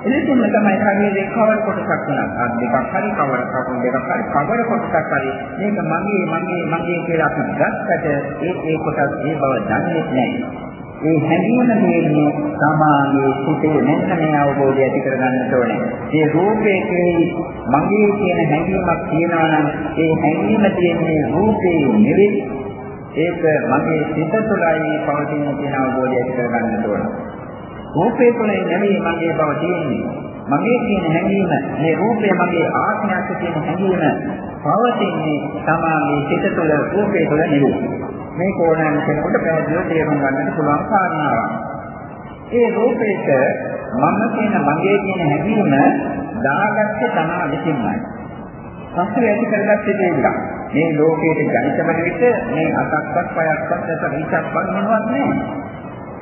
එලෙසින්ම තමයි ශරීරයේ කවර කොටසක් වෙනස්. අත් දෙකක් හරි කවර කකුල් දෙකක් හරි කවර කොටසක් හරි මේක මගේ මගේ මගේ කියලා අපි ගත්තට ඒ ඒ කොටස් ඒ බව දන්නේ නැහැ. ඒ හැඟීම දෙන්නේ සමාගයේ සිටේ මෙන්න මේ අවබෝධය ඇති කරගන්නට ඕනේ. මේ රූපේ කෙරෙහි මගේ කියන හැඟීමක් තියෙනවා නම් ඒ හැඟීම තියෙන්නේ රූපේ නෙවෙයි. ඒක මගේ සිත තුළයි පවතින කියන අවබෝධය ඇති කරගන්නට ඕනේ. රූපේ තුනේ නෙමෙයි මගේ බව තියෙන්නේ. මගේ කියන හැඟීම මේ රූපය මගේ ආත්මයක් කියන හැඟීම පවතින්නේ තමාගේ සිත තුළ රූපේ තුළ නෙවෙයි. මේ කෝණයෙන් කෙනෙකුට පැහැදිලිව තේරුම් ගන්නට පුළුවන් කාරණාවක්. ඒ රූපේට මම කියන මගේ කියන හැඟීම දාගත්තේ තමා විසින්මයි. පස්සේ ඇති කරගත්තේ දෙයක්. මේ ලෝකයේ ජනිත වෙන විට මේ අතක්වත් පයක්වත් නැත්නම් ඉස්සක්වත් මොනවත් නැහැ.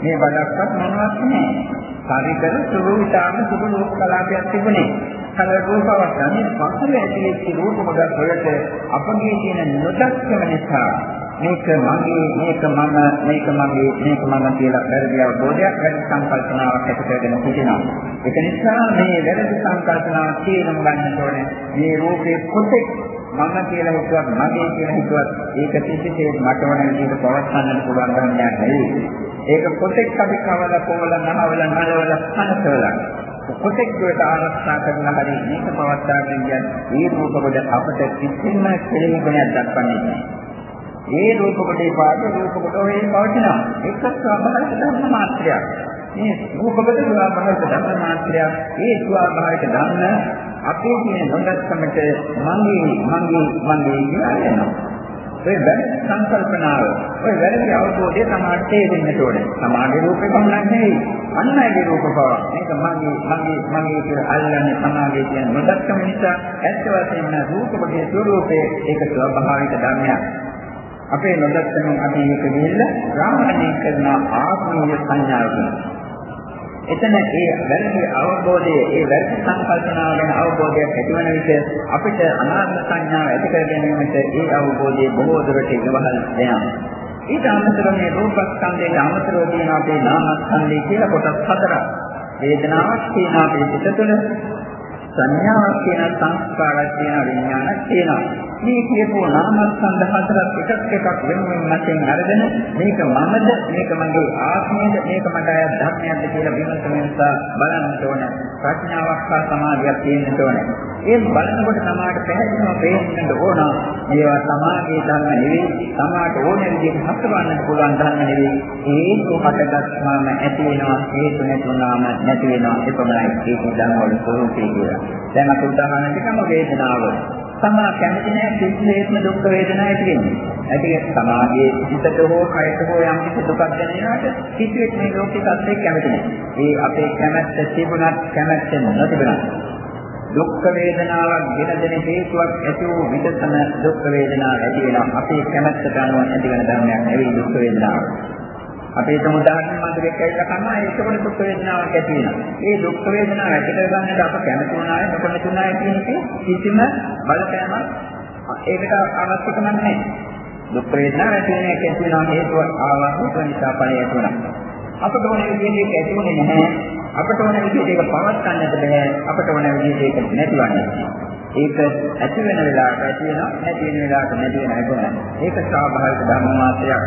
මේ බඩක්වත් මොනවත් නැහැ. පරිකර සුළු විතාම සුළු ලෝක කලාපයක් තිබුණේ. කල රූපවත් ගන්නේ පසුල ඇතිවෙච්ච රූප කොටස් වලට අපගේ තියෙන නොදක්කම නිසා මේක මගේ මේක මම මේක මගේ මේක මම කියලා වැරදි අවබෝධයක් වැරදි සංකල්පනාවක් ඇති කරගෙන සිටිනවා. ඒක නිසා මේ වැරදි සංකල්පනාවක් තේරුම් ගන්න ඕනේ. මේ රූපේ කොටෙක් මම කියලා හිතුවත් මගේ කියලා හිතුවත් ඒක කිසිසේත් මට ඕන විදිහට පවත්වන්නට පුළුවන් ධර්මයක් නෙවෙයි. ඒක කොටෙක් අපි කවල කොවල නහවල නලවල කනසවල කොටෙක් වලට ආරක්ෂා කරන හරි මේක පවත්වාගෙන යන මේ රූප කොට අපට කිසිම කෙලෙහිගුණයක් දක්වන්නේ නැහැ. ඒ රූප කොටේ පාද රූප කොට ඔය පවතිනවා. ඒක ස්වභාවික ධර්ම මාත්‍රයක්. මේ රූප කොට ස්වභාවික ධර්ම මාත්‍රයක්. ඒ ස්වභාවික ධර්ම අපේ තියෙන නොදක්කමට මගේ මගේ මගේ කියලා යනවා. ඒ වැරදි සංකල්පනාව, ඔය වැරදි අවබෝධය තමයි තේරෙන්න ඕනේ. සමාධි රූපේ පමණක් නෙවෙයි. අන්නයිගේ රූප බව. මේක මගේ මගේ මගේ කියලා අල්ලන්නේ සමාධිය කියන නොදක්කම නිසා ඇත්ත වශයෙන්ම රූප කොටේ ස්වરૂපේ ඒක ස්වභාවික ධර්මයක්. අපේ නොදක්කම අපි මේක ගිහිල්ලා ග්‍රහණය කරන ආත්මීය සංඥාවකින් එතන ඒ වැරදි අවබෝධයේ ඒ වැරදි සංකල්පනාව ගැන අවබෝධයක් ඇතිවන විට අපිට අනාත්ම සංඥාව ඇති කර ගැනීමට ඒ අවබෝධයේ බොහෝ දුරට ඉවහල් වෙනවා. ඊට අමතරව මේ රූපස්කන්ධයට අමතරව තියෙන අපේ නාමස්කන්ධය කියලා කොටස් හතරක්. වේදනාවක් තියෙන අපේ සිත තුළ සංඥාවක් තියෙන සංස්කාරයක් තියෙන විඥානයක් තියෙනවා. මේ කියපු නාමස්කන්ධ හතරක් එකක් එකක් වෙනුවෙන් වශයෙන් අරගෙන මේක මමද මේක මගේ ආත්මයද මේක මට අයත් ධර්මයක්ද කියලා විමසන නිසා බලන්න ඕන ප්‍රඥාවක් හා සමාධියක් තියෙන්න ඕන. ඒ බලනකොට සමාජයට පැහැදිලිව පේන්න ඕන මේවා සමාජයේ ධර්ම නෙවෙයි සමාජයට ඕන විදිහට හසුරවන්නට පුළුවන් ධර්ම නෙවෙයි හේතු හටගත්මාම ඇති වෙනවා හේතු නැතුණාම නැති වෙනවා එපමණයි ඒක ධර්ම වල ස්වરૂපය කියලා. දැන් අපි උදාහරණයක් ගමු වේදනාව. තමා කැමති නැහැ කිසිසේත්ම දුක් වේදනා ඇති වෙන්නේ. ඇති සමාගයේ හිතට හෝ කයට හෝ යම් කිසි දුකක් දැනෙනවාට කිසිවෙක් මේ ලෝකේ සත්‍යයක් කැමති නැහැ. ඒ අපේ කැමැත්ත තිබුණත් කැමැත්ත නොතිබුණත් දුක් වේදනාවක් ගෙන දෙන හේතුවක් ඇති වූ විදසන දුක් වේදනාවක් ඇති වෙනවා. අපේ කැමැත්තට අනුව ඇති වෙන ධර්මයක් නෙවෙයි දුක් වේදනාව. අපේ සමුදායෙන් මන්දරේ කැයිලා කනවා ඒකවල දුක් වේදනාවක් ඇති වෙනවා. ඒ දුක් වේදනාව ඇති කරගන්නට අප කැමති වුණාය නොකමැති වුණාය කියන එක කිසිම බලපෑමක් ඒකට අවශ්‍යකම නැහැ. දුක් වේදනාව ඇති වෙන එක ඇති වෙනවා හේතුව ආවා නිසා ඵලය ඇති වෙනවා. අපට ඕන විදිහට ඇති වෙන්නේ නැහැ. අපට ඕන විදිහට ඒක පවත්න්නට බෑ. අපට ඕන විදිහට ඒක නැතිවන්නේ. ඒක ඇති වෙන වෙලාවට ඇති වෙනවා නැති වෙන වෙලාවට නැති වෙනවා ඒක ස්වාභාවික ධර්ම මාත්‍රයක්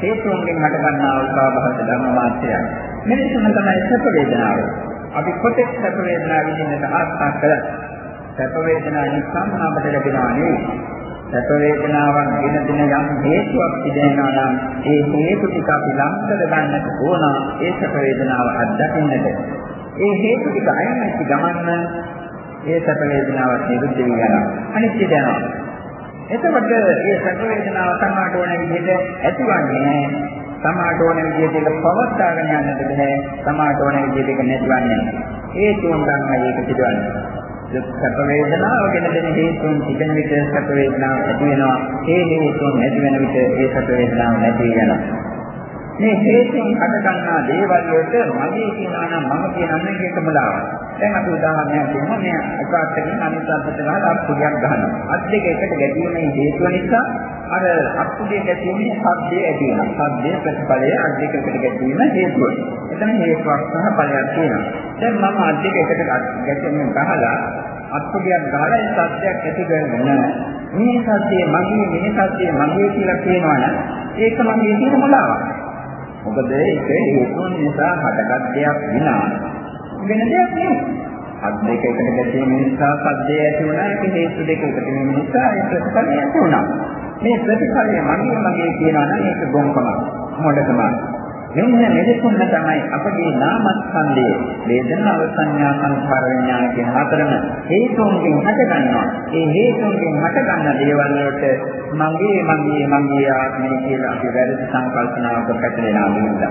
හේතුන්ගෙන් හට ගන්නා වූ ස්වාභාවික ධර්ම මාත්‍රයක් මෙලෙසම තමයි සැප වේදනාව. අපි කොටෙක් සැප වේදනාව විඳින්නට ආස්ථා කළා සැප වේදනාව නිකම්ම අපට ලැබෙනවා නෙවෙයි. සැප වේදනාවක් ගෙන දෙන යම් හේතුවක් තිබෙනවා නම් ඒ හේතු ටික අපි ලං කර ගන්නට ඕන. ඒ සැප වේදනාව අත්දකින්නට. ඒ හේතු ටික අයින් වෙච්ච ගමන්න ඒ සැප වේදනාවත් නිරුද්ධ වී යනවා. අනිත්‍ය යනවා. එතකොට මේ සැප වේදනාව සමාට ඕන විදිහට ඇතිවන්නේ නැහැ. සමාට ඕන විදිහට ඒක පවත්වාගෙන යන්නට බෑ. සමාට ඕන විදිහට ඒක නැතිවන්නේ නැහැ. ඒ තුන් ගන්න මේක පිටවන්නේ. සැප වේදනාව ගැන දෙන හේතුන් තිබෙන විට සැප වේදනාව ඇති වෙනවා. ඒ හේතුන් නැති වෙන විට ඒ සැප වේදනාව නැති වෙනවා. මේ හේතුන් හට ගන්නා දේවල් වලට මගේ කියනවා නම් මම කියනවා නම් ඒක මුලාවක්. දැන් අපි උදාහරණයක් දෙමු. මේ අකාත්තකින් අනිත් අතට ගහලා අත්පුඩියක් ගහනවා. අත් දෙක එකට ගැටීමේ හේතුව නිසා අර අත්පුඩිය ගැටීමේ ශබ්දය ඇති වෙනවා. ශබ්දයේ ප්‍රතිඵලය අත් දෙක එකට ගැටීම හේතුව. එතන හේතුවක් සහ ඵලයක් තියෙනවා. දැන් මම අත් දෙක එකට ගැටීමෙන් ගහලා අත්පුඩියක් ගහලා ඒ සත්‍යයක් ඇති කරගෙන මේ සත්‍යය මගේ මේ සත්‍යය මගේ කියලා කියනවා නම් ඒක මගේ තියෙන මොලාවක්. මොකද ඒක හේතුන් නිසා හටගත් දෙයක් විනා වෙන දෙයක් නෙවෙයි. අත් දෙක එකට ගැටීම නිසා සද්දේ ඇති වුණා ඒක හේතු දෙක එකට ගැටීම නිසා ඒ ප්‍රතිඵලය ඇති වුණා. මේ ප්‍රතිඵලය මගේ මගේ කියනවා නම් ඒක ගොංකම මොඩකම. මෙන්න මෙලෙසින්ම තමයි අපගේ නාමස්කන්ධයේ වේදනාව සංඥා සංඛාර විඥාන කියන හතරම හේතුන්ගෙන් හටගන්නවා. ඒ හේතුන්ගෙන් හටගන්න දේවල් වලට මගේ මගේ මගේ ආත්මය කියලා අපි වැරදි සංකල්පනාවක පැටලෙනවා නේද?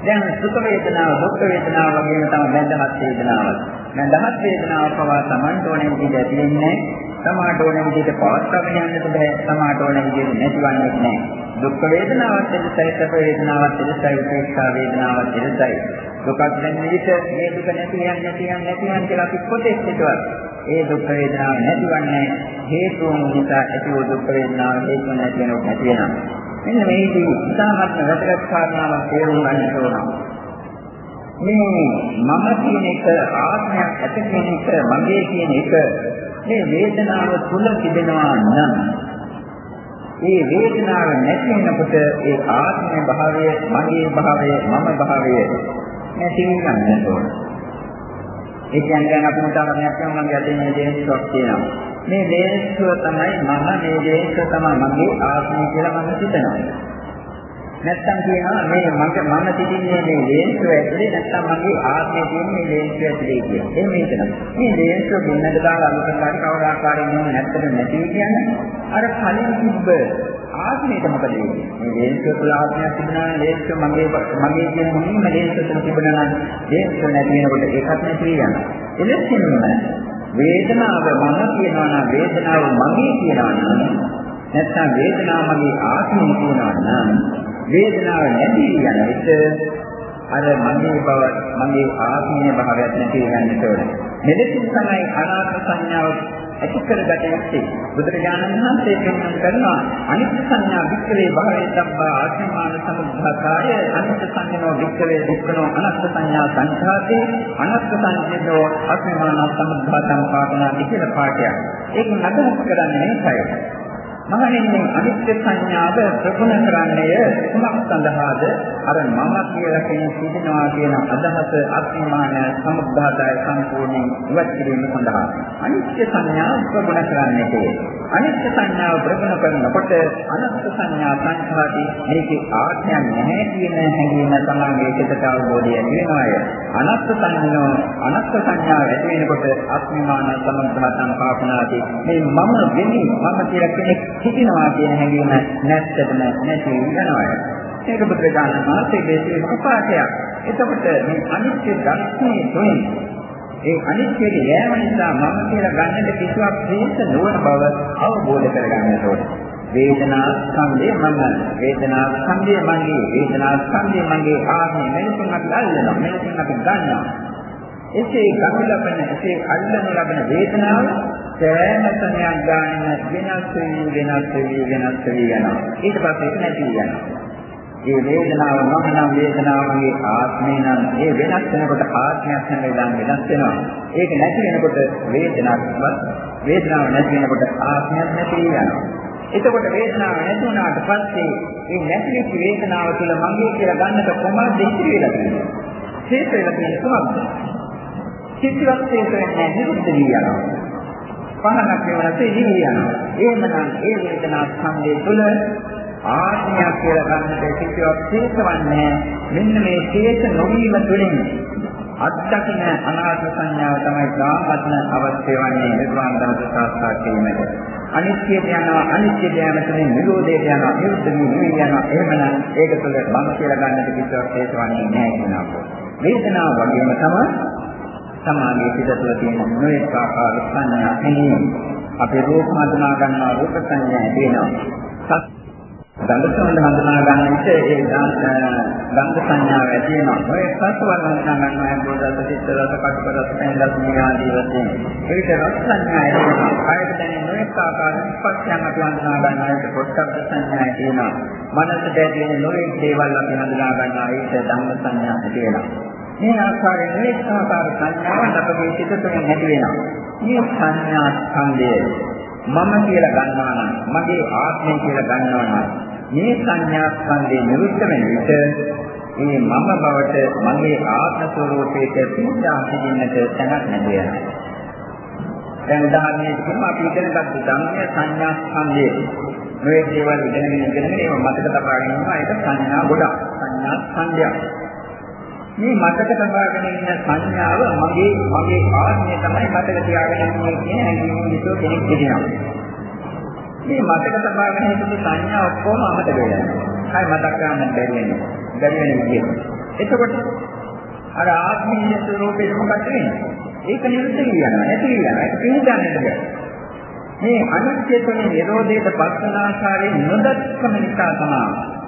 දැන් සුඛ වේදනාව, දුක් වේදනාව වගේම තමයි බැඳමත් වේදනාව. බැඳමත් වේදනාව පවා Tamanට ඕනේ විදිහට ඇති වෙන්නේ සමාට ඕන විදිහට පවත්වාගෙන යන්නත් බෑ. සමාට ඕන විදිහට නැතිවන්නේ නැහැ දුක් වේදනාවක් එදසයි සැප වේදනාවක් එදසයි උපේක්ෂා වේදනාවක් එදසයි දුකක් දැනෙන විට මේ දුක නැති යන්නේ නැති යන්නේ නැති යන්නේ කියලා අපි පොතේ හිතුවා. ඒ දුක් වේදනාව නැතිවන්නේ හේතුන් නිසා ඇති වූ දුක් වේදනාව හේතු නැති වෙනකොට නැති වෙනවා. මෙන්න මේකේ උදාහරණ වැදගත් කාරණාවක් තේරුම් ගන්න ඕන. මේ මම කියන එක ආත්මයක් ඇති කියන එක මගේ කියන එක මේ වේදනාව තුල තිබෙනවා නම් මේ වේදනාව නැති වෙනකොට ඒ ආත්ම භාවය, මගේ භාවය, මම භාවය නැති වෙනවා ඕන. ඒ කියන්නේ දැන් අපි උදාහරණයක් ගමු මගේ අතේ මේ දේශයක් තියෙනවා. මේ දේශය තමයි මම මේ දේශය තමයි මගේ ආත්මය කියලා මම හිතනවා. නැත්තම් කියනවා මේ මගේ මම සිටින්නේ මේ ලේන්සුව ඇතුලේ නැත්තම් මගේ ආත්මය තියෙන්නේ මේ ලේන්සුව ඇතුලේ කියලා. එහෙම හිතනවා. මේ ලේන්සුව බින්නට දාලා අලුතෙන් කවර ආකාරයෙන් නෝ නැත්තට නැති කියන්නේ අර කලින් තිබ්බ ආත්මයට මොකද වෙන්නේ? මේ ලේන්සුව තුළ ආත්මයක් තිබුණා නම් ලේන්සුව මගේ මගේ කියන මොනින්ම ලේන්සුව තුළ තිබුණා නම් ලේන්සුව නැති වෙනකොට ඒකත් නැති වෙනවා. එලෙසින්ම වේදනාව මම කියනවා නම් වේදනාව මගේ කියනවා නම් නැත්තම් වේදනාව මගේ ආත්මය කියනවා නම් වේදනාව නැති යන විට අර මගේ බව මගේ ආත්මීය භාවයක් නැති වෙනට ඕනේ. මෙලෙසින් තමයි අනාත්ම සංඥාව ඇති කරගත යුත්තේ. බුදුරජාණන් වහන්සේ පෙන්වන කරනවා අනිත්‍ය සංඥා වික්‍රේ භාවයේ සම්බා ආත්මාන සමුද්ධාකාරය අනිත්‍ය සංඥාව වික්‍රේ දුක්ඛනෝ අනත්ත් සංඥා සංඛාතේ අනත්ත් සංඥාව ආත්මාන සමුද්ධාතං පාඨනා කියලා පාඩයක්. ඒක නඩහස් කරන්නේ මේකයි. මහණෙනි අනිත්‍ය සංඥාව ප්‍රගුණ කරන්නේ කුමක් සඳහාද? අර මම කියලා කෙනෙක් සිටිනවා කියන අදහස අත්මාන සමුද්ධාතය සම්පූර්ණයෙන් ඉවත් කිරීම සඳහා අනිත්‍ය සංඥාව ප්‍රගුණ කරන්නේ. අනිත්‍ය සංඥාව ප්‍රගුණ කරනකොට අනත්ත් සංඥා සංඛාති මේකේ ආඥා නැහැ කියන හැඟීම තමයි ඒකට අවබෝධය වෙනවාය. අනත්ත් සංඥා අනත්ත් සංඥාව ඇති වෙනකොට අත්මාන සමුද්ධාතං පාපනාති මේ මම වෙමි මම කියලා කෙනෙක් සිටිනවා කියන හැඟීම නැත්තටම නැති වෙනවා. ඒක බුදුරජාණන් වහන්සේ දේශේ උපාසයක්. එතකොට මේ අනිත්‍ය දර්ශනයේ තුලින් ඒ අනිත්‍යයේ යෑම නිසා මම කියලා ගන්නට කිසිවක් හේත නොවන බව අවබෝධ කරගන්න ඕනේ. වේදනා ස්කන්ධය මම වේදනා ස්කන්ධය මගේ වේදනා ස්කන්ධය මගේ ආත්මය මෙලෙසින් අපි අල්ලනවා මෙලෙසින් අපි ගන්නවා එසේ ගන්න ලබන එසේ අල්ලන ලබන වේදනාව සෑම තැනක් ගන්න වෙනස් වෙවි වෙනස් වෙවි වෙනස් වෙවි යනවා. ඊට පස්සේ ඒක නැති යනවා. මේ වේදනාව මම නම් වේදනාවගේ ආත්මය නම් ඒ වෙනස් වෙනකොට ආත්මයක් හැම වෙලාවෙම වෙනස් වෙනවා. ඒක නැති වෙනකොට වේදනාවක් වේදනාව නැති වෙනකොට ආත්මයක් නැති වෙනවා. එතකොට වේදනාව නැති වුණාට පස්සේ මේ නැති වෙච්ච වේදනාව තුළ මගේ කියලා ගන්නට කොහොමද ඉතිරි වෙලා තියෙන්නේ? ශේෂ වෙලා තියෙන්නේ කොහොමද? කිසිවක් ශේෂ වෙන්නේ නැහැ නිරුද්ධ වී යනවා. පහනක් වෙනස ඉහිලි යනවා. එහෙමනම් ඒ වේදනා ස්කන්ධය තුළ ආත්මයක් කියලා ගන්නට කිසිවක් තේසවන්නේ මෙන්න මේ තේස නොවීම තුළින් අත්දකින්න අනාත්ම සංඥාව තමයි ගාමත්න අවශ්‍ය වන්නේ නිර්වාණ ධර්ම සාක්ෂාත් කිරීමට. අනිත්‍යයට යනවා අනිත්‍යයට යන තුලින් නිරෝධයට යනවා නිරුද්ධ වී නිවි යනවා එහෙමනම් ඒක තුළ මම කියලා ගන්නට කිසිවක් තේසවන්නේ නැහැ කියනවා. වේදනාව වගේම තමයි සමාගයේ පිට තුළ තියෙන නොයෙක් ආකාර සංඥා හැඟීම් අපේ රූප හඳුනා ගන්නවා රූප සංඥා ඇතිවෙනවා දඬසොඳ හඳුනා ගන්න විට ඒ ගන්ධ සංඥාව ඇති වෙනවා. ඔය සත්වල් හඳුනා ගන්නවා බෝධත චිත්ත රස කටක රස පෙන්දස් නියාදී වශයෙන්. ඒක රස සංඥා ඇති වෙනවා. කායයට දැනෙන නොයෙක් ආකාර ස්පර්ශයන් අපි හඳුනා ගන්නවා ඒක පොට්ටබ්බ සංඥා ඇති වෙනවා. මනසට ඇති වෙන නොයෙක් දේවල් අපි හඳුනා ගන්නවා ඒක ධම්ම සංඥා ඇති වෙනවා. මේ ආකාරයෙන් මේ ආකාර සංඥාවන් අපගේ සිත තුළ නැති වෙනවා. මේ සංඥා ස්කන්ධය මම කියලා ගන්නවා නම් මගේ ආත්මය කියලා ගන්නවා නම් මේ සංඥා ස්කන්ධේ නිරුද්ධ වෙන විට මේ මම බවට මගේ ආත්ම ස්වરૂපයට පිටා සිටින්නට තැනක් නැති වෙනවා. දැන් උදාහරණයක් කියමු අපි ඉගෙන ගත්ත ධම්මයේ සංඥා ස්කන්ධය. මේ දේවල් ඉගෙනගෙන ඉගෙනගෙන ඒව මතක තබා ගැනීම ඒක සංඥා ගොඩක්. සංඥා ස්කන්ධයක්. මේ මතක තබාගෙන ඉන්න සංඥාව මගේ මගේ ආත්මය තමයි මතක තියාගෙන ඉන්නේ කියන හැඟීම විසෝ කෙනෙක් කියනවා. මේ මතක තබාගෙන ඉන්න සංඥා ඔක්කොම අමතක වෙනවා. හරි මතක ගන්න බැරි වෙනවා. බැරි වෙන විදියට. එතකොට අර ආත්මීය ස්වરૂපේ මොකක්ද වෙන්නේ? ඒක නිරුද්ධ වෙනවා. නැති වෙනවා. ඒක පිළිගන්නට බැහැ. මේ අනිත්‍ය තුනේ නිරෝධයට පස්සන ආකාරයෙන් නොදක්කම නිසා තමයි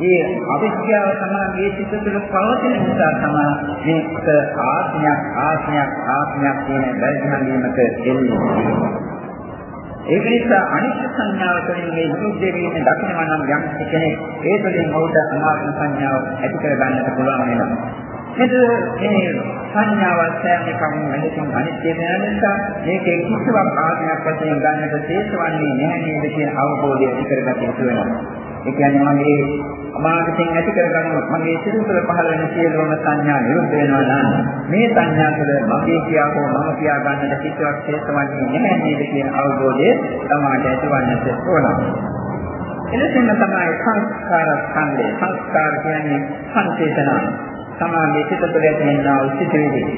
ඒ අවිද්‍යාව තමයි මේ සිත තුළ පවතින නිසා තමයි මේක ආත්මයක් ආත්මයක් ආත්මයක් කියන බැරිහඳීමක එන්නේ. ඒක නිසා අනිත්‍ය සංඥාව තුළින් මේ විරුද්ධ වීම දකිනවා නම් යම් කෙනෙක් ඒ තුළින් ඔහුට අනාත්ම සංඥාව ඇති කර ගන්නට පුළුවන් වෙනවා. මෙද මේ සංඥාව සෑම එකම මෙලෙසින් අනිත්‍ය වෙන නිසා මේකේ කිසිවක් ආත්මයක් වශයෙන් ගන්නට තේසවන්නේ නැහැ නේද කියන අවබෝධය ඇති කරගන්න යුතු වෙනවා. ඒ කියන්නේ මගේ අමාගතෙන් ඇති කරගන්න මගේ සිරු තුළ පහළ වෙන සියලුම සංඥා නිරුද්ධ වෙනවා නම් මේ සංඥා තුළ මගේ කියා හෝ මම කියා ගන්නට කිසිවක් ශේෂවන්නේ නැහැ නේද කියන අවබෝධය තමාට ඇතිවන්නට ඕන. එලෙසින්ම තමයි සංස්කාර ස්කන්ධය. සංස්කාර කියන්නේ සංචේතන. සමාගයේ සිත තුළ ඇතිවෙනා උසිතේදී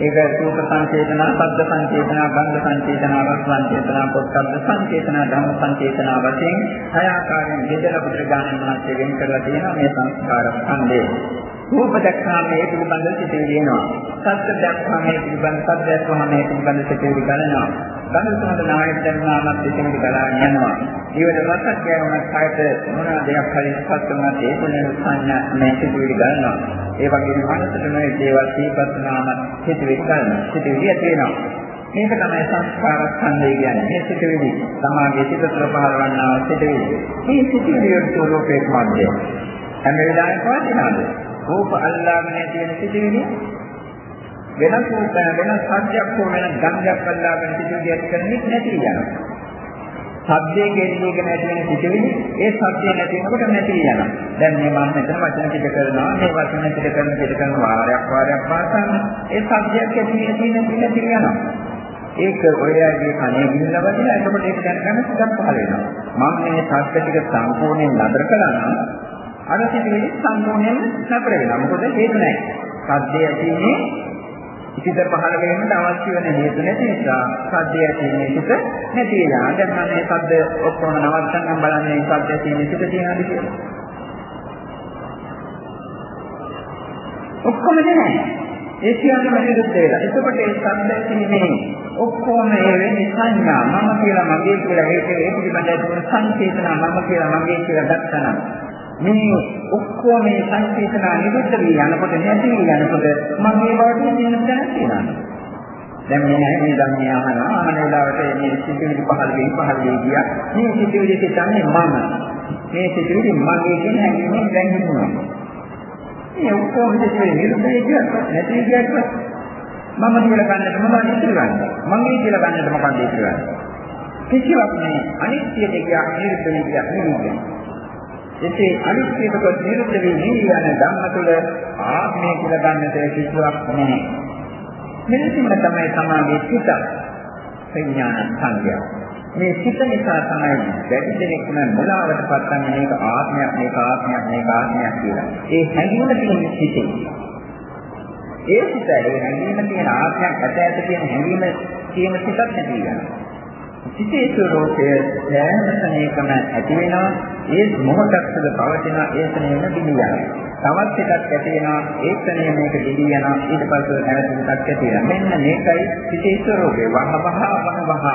ඒක රූප සංචේතන, ශබ්ද සංචේතන, ගන්ධ සංචේතන, රස සංචේතන, පොත්බ්බ සංචේතන, ධම්ම සංචේතන වශයෙන් හය ආකාරයෙන් බෙදලා බුදුරජාණන් වහන්සේ වෙන් කරලා තියෙනවා මේ සංස්කාර ස්කන්ධය. රූප දැක්කාම මේ පිළිබඳ සිතේ වෙනවා. ශබ්ද දැක්කාම මේ පිළිබඳ ශබ්ද දැක්කාම මේ පිළිබඳ සිතේ ගලනවා. ගන්ධ සමද නායක දැක්නාමත් සිතේ ගලන යනවා. ඊවල රසක් කියනවත් කායට මොන දෙයක් හරි ස්පර්ශ වුණාත් ඒ තුනේ සංඥා මේ සිතේ ගලනවා. ඒ වගේම මනසට මේ දේවල් සීපත් වුණාම සිතේ ගලනවා. සිතේ තියෙනවා. මේක තමයි සංස්කාර ස්කන්ධය කියන්නේ. මේ සිතුවිලි සමාගයේ සිත තුළ පහළවන්නා සිතුවිලි. මේ සිතුවිලි වල ස්වરૂපේ කොහොමද? හැම වෙලාවෙම පවතිනවාද? රූප අල්ලාගෙන තියෙන සිටිවිලි වෙනස් වෙනස් සත්‍යයක් හෝ වෙන ගන්ධයක් අල්ලාගෙන සිටිවිලි ඇති කරන්නේ නැති යනවා. සද්දේ ගෙල්ලීගෙන ඇති වෙන සිතුවිලි ඒ සද්දේ නැති වෙනකොට නැති යනවා. දැන් මේ මම මෙතන වචන පිට කරනවා මේ වචන පිට කරන පිට කරන වාරයක් වාරයක් පාසන ඒ සද්දයක් ඇති වෙන තියෙන තියෙන යනවා. ඒක ඔයගේ කනේ ගිහිල්ලා වදිනා එතකොට ඒක දැනගන්න සුදුක් පහල වෙනවා. මම මේ සත්‍ය ටික සම්පූර්ණයෙන් නතර කළා නම් අර සිතුවිලි සම්පූර්ණයෙන් නතර වෙනවා. මොකද හේතු නැහැ. සද්දේ ඇතිනේ ඉතිත පහළ වෙන්නට අවශ්‍ය වෙන හේතු නැති නිසා සද්දය ඇතිනේ ඉතිත නැති වෙනවා. දැන් මම මේ සද්ද ඔක්කොම නවත්තන්නම් බලන්නේ සද්ද ඇතිනේ ඉතිත තියනවාද කියලා. ඔක්කොම නැහැ. ඒ කියන්නේ මනිරුත් වෙලා. එතකොට ඒ සද්ද ඇතිනේ ඔක්කොම ඒ වෙන්නේ සංඥා. මම කියලා මගේ කියලා ඒක ඒ පිළිබඳව සංකේතන මම කියලා මගේ කියලා ගත්තා නම් මේ ඔක්කොම මේ සංකේතනා නිරුද්ධ වී යනකොට නැති වී යනකොට මගේ බවට තියෙන තැනක් තියෙනවා. දැන් මේ ඇයි මේ ධර්මය අහනවා අහන වෙලාවට මේ සිතිවිලි පහළ වෙයි පහළ වෙයි කියා මේ සිතිවිලි කියන්නේ මම. මේ සිතිවිලි මගේ කියන හැඟීමෙන් දැන් හිතුණා. මේ ඔක්කොම සිතිවිලි නිරුද්ධ වෙයි කියලා නැති කියද්දි මම කියලා ගන්නට මොනවද ඉතිරවන්නේ? මගේ කියලා ගන්නට මොකක්ද ඉතිරවන්නේ? කිසිවක් නෑ අනිත්‍ය දෙක නිරුද්ධ වෙයි කියලා එසේ අනිත්‍යකට නිරුද්ධ වී නිවි යන ධම්ම තුළ ආත්මය කියලා ගන්නට කිසිවක් නැහැ. මෙලෙසින්ම තමයි සමාධිය සිත විඥාන සංඥා. මේ සිත නිසා තමයි වැඩි දෙනෙක්ම මුලාවට පත්වන්නේ මේක ආත්මයක් මේක ආත්මයක් මේක ආත්මයක් කියලා. ඒ හැඟීම තියෙන සිතේ. ඒ සිත ඒ හැඟීම තියෙන ආත්මයක් ඇත ඇත කියන හැඟීම තියෙන සිතක් නැති වෙනවා. සිතේ ස්වરૂපය සෑම සෙනෙකම ඇති වෙනවා. ඒ මොහොතක් තුළ පවතින ඒ සෙනෙම දිලියන තවත් එකක් ඇති වෙනවා. ඒ සෙනෙම මේක දිලියන ඊට පස්සේ නැවත එකක් ඇති වෙනවා. මෙන්න මේකයි සිතේ ස්වરૂපය වහවහ වහවහ.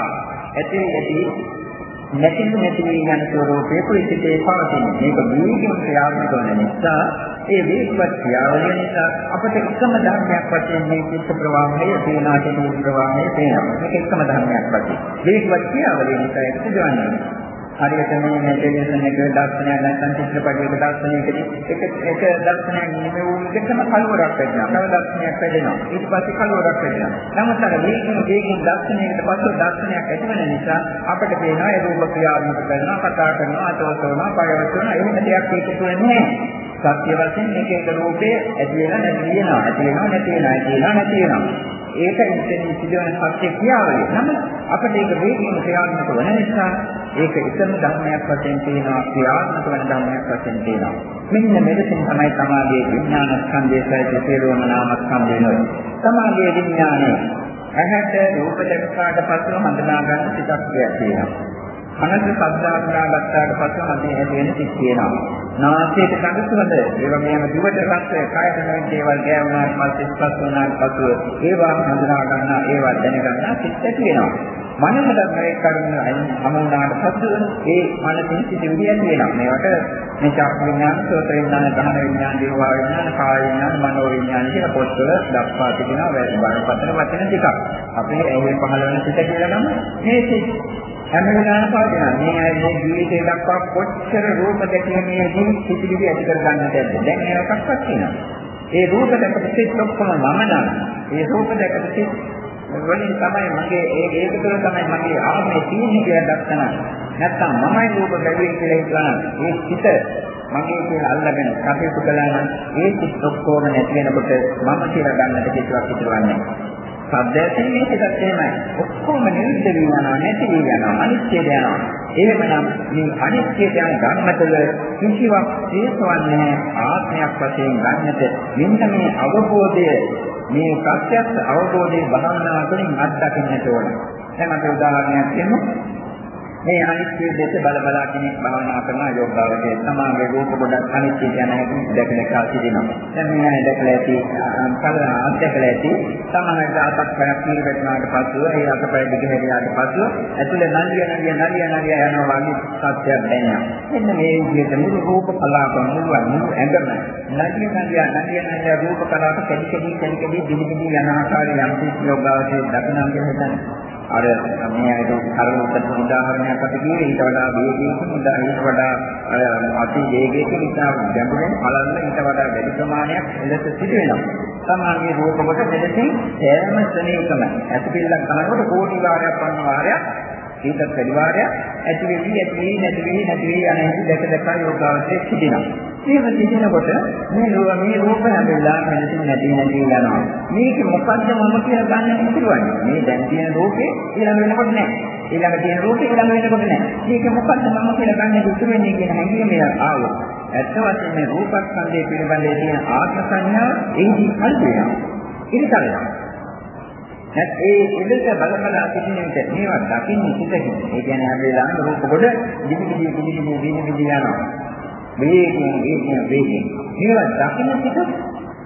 ඇති ඇති නැතිව නැති යන ස්වરૂපයේ කුලිතේ පවතින මේක වේගයෙන් ක්‍රියාත්මක වන නිසා ඒ වේගවත් ක්‍රියාවලිය නිසා අපට එකම ධර්මයක් වශයෙන් මේ චිත්ත ප්‍රවාහය තේනා චිත්ත ප්‍රවාහය තේනවා මේක එකම ධර්මයක් වශයෙන්. වේගවත් ක්‍රියාවලිය නිසා ඒක සිදුවන්නේ හරියට මේ මෙඩිටේෂන් එක දර්ශනයක් නැත්නම් චිත්‍රපටයක දර්ශනයකදී එක එක දර්ශනයක් නෙමෙයි එකම කලවරක් වෙනවා. තව දර්ශනයක් වෙනවා. ඊට පස්සේ කලවරක් වෙනවා. නමුත් අර වේගින් වේගින් දර්ශනයකට පස්සේ දර්ශනයක් ඇතිවෙන නිසා අපිට පේනවා ඒ රූප ක්‍රියාත්මක කරනවා, කතා කරනවා, අතවසවනවා, පයවසවනවා. එහෙම දෙයක් ඒක තුළ නැහැ. සත්‍ය වශයෙන් මේක එක රූපේ ඇති වෙලා නැති වෙනවා. ඇති වෙනවා නැති වෙනවා. ඇති වෙනවා නැති වෙනවා. ඒක ඉතින් සිදුවන සත්‍ය ක්‍රියාවලිය. නමුත් අපිට ඒක වේගයෙන් ක්‍රියාත්මක වන නිසා ඒක එකම ධර්මයක් වශයෙන් තියෙනවා ක්‍රියාත්මක වන ධර්මයක් වශයෙන් තියෙනවා. මෙන්න මෙලෙසින් තමයි සමාගයේ විඥාන ස්කන්ධය සහිත සියලුම නාමස්කන්ධය නෝ. සමාගයේ විඥානය ඇහැට රූප දැක්කාට පස්සෙ හඳුනා ගන්න සිතක් තියෙනවා. කනට ශබ්දාන්නා ගත්තාට පස්සේ මතේ ඇති වෙන සිත් තියෙනවා. නාසයට ගඳ සුවඳ, ඒ වගේම දිවට රස, කායට නොවන දේවල් ගෑවුනාට පස්සේ ස්පර්ශ වුණාට පසුව ඒවා හඳුනා ගන්නා, ඒවා දැන ගන්නා සිත් ඇති වෙනවා. මනසට මේ කරුණ අමුණාට පසුව ඒ මනසින් සිටිවිලි ඇති වෙනවා. මේවට මේ චක්ක විඥාන, සෝත විඥාන, ගහන විඥාන, දේවා විඥාන, කාය විඥාන, මනෝ විඥාන කියන පොත්වල දක්වා තිබෙනවා. බරපතල වචන ටිකක්. අපි ඒ පහළ වෙන සිත කියලා ගමු. මේ සිත් හැම වෙලාවෙම පවතිනවා. මේ අය මේ ජීවිතේ දක්වා කොච්චර රූප දැකීමේදී සිතිවිලි ඇති කර ගන්නද දැන් ඒකක්වත් තියෙනවා. ඒ රූප දැකපු සිත් ඔක්කොම මම නම් ඒ රූප දැකපු සිත් වලින් තමයි මගේ ඒ ඒක තුළ තමයි මගේ ආත්මය තියෙන්නේ කියලා දක්වනවා. නැත්තම් මමයි රූප බැලුවේ කියලා හිතනවා. ඒ සිත මගේ කියලා අල්ලගෙන කටයුතු කළා නම් ඒ සිත් ඔක්කොම නැති වෙනකොට මම කියලා ගන්නට කිසිවක් ඉතුරුවන්නේ නැහැ. සද්දයෙන් මේකත් එහෙමයි. ඔක්කොම නිරුද්ධ වී යනවා, නැති වී යනවා, අනිත්‍යද යනවා. එහෙමනම් මේ අනිත්‍යයට යන ධර්මතල කිසිවක් තේසවන්නේ ආත්මයක් වශයෙන් ගන්නට මෙන්න මේ අවබෝධය මේ ප්‍රත්‍යක්ෂ අවබෝධයේ භාවනාව තුළින් අත්දකින්නට ඕන. දැන් අපි උදාහරණයක් දෙමු. මේ අනිත්‍ය දෙස බල බලා කෙනෙක් භාවනා කරන යෝගාවචරය සමාගයේ රූප ගොඩක් අනිත්‍ය කියන එක දැකලා කාසිදිනවා. දැන් මේ අය දැකලා ඇති කලන අත්දැකලා ඇති සමානට අතක් පැයක් නිරවැටුණාට පස්සෙ ඒ අතපය දිග හැරියාට පස්සෙ ඇතුලේ නලිය නලිය නලිය නලිය යනවා වගේ සත්‍යයක් දැනෙනවා. මෙන්න මේ විදිහට මුළු රූප කලාප මුළු මුළු ඇඟම නලිය නලිය නලිය නලිය රූප කලාප කැඩි කැඩි කැඩි කැඩි දිලි දිලි යන ආකාරය යම් කිසි යෝගාවචරය දකිනවා කියලා හිතන්නේ. අර මේ අයිට කරුණකට උදාහරණයක් අපි කියේ ඊට වඩා වේගයකින් උදා ඊට වඩා අති වේගයකින් නිසා ගැඹුරෙන් බලන්න ඊට වඩා වැඩි ප්‍රමාණයක් එලෙස සිදු වෙනවා. සමාගයේ රූප කොට මෙලෙසින් සෑම ස්තනයකම ඇතිපිල්ලක් කරනකොට කෝටි වාරයක් වන්න වාරයක් ඊටත් පරිවාරයක් ඇති වෙවි ඇති වෙවි නැති වෙවි නැති වෙවි යන හැටි දැක දැක යෝගාවචරයේ සිටිනවා. එහෙම සිටිනකොට මේ රූප මේ රූප හැදෙලා මෙලෙසින් නැති නැති යනවා. මේක මොකද්ද මම කියලා ගන්න ඉතිරවන්නේ. මේ දැන් තියෙන රූපේ ඊළඟ වෙනකොට නැහැ. ඊළඟ තියෙන රූපේ ඊළඟ වෙනකොට නැහැ. මේක මොකද්ද මම කියලා ගන්න ඉතුරු වෙන්නේ කියන හැඟීම ආවොත්. ඇත්ත වශයෙන්ම මේ රූපස්කන්ධය පිළිබඳව තියෙන ආත්ම සංඥාව එහිදී හල් වෙනවා. ඉරිතලනවා. නැත් ඒ ඉලක බලබලා සිටින විට මේවා දකින්නේ සිතකින්. ඒ කියන්නේ හැම වෙලාවෙම රූප කොට දිවි දිවි දිවි දිවි දිවි දිවි යනවා. වේගයෙන් වේගයෙන් වේගයෙන්. මේවා දකින්න සිට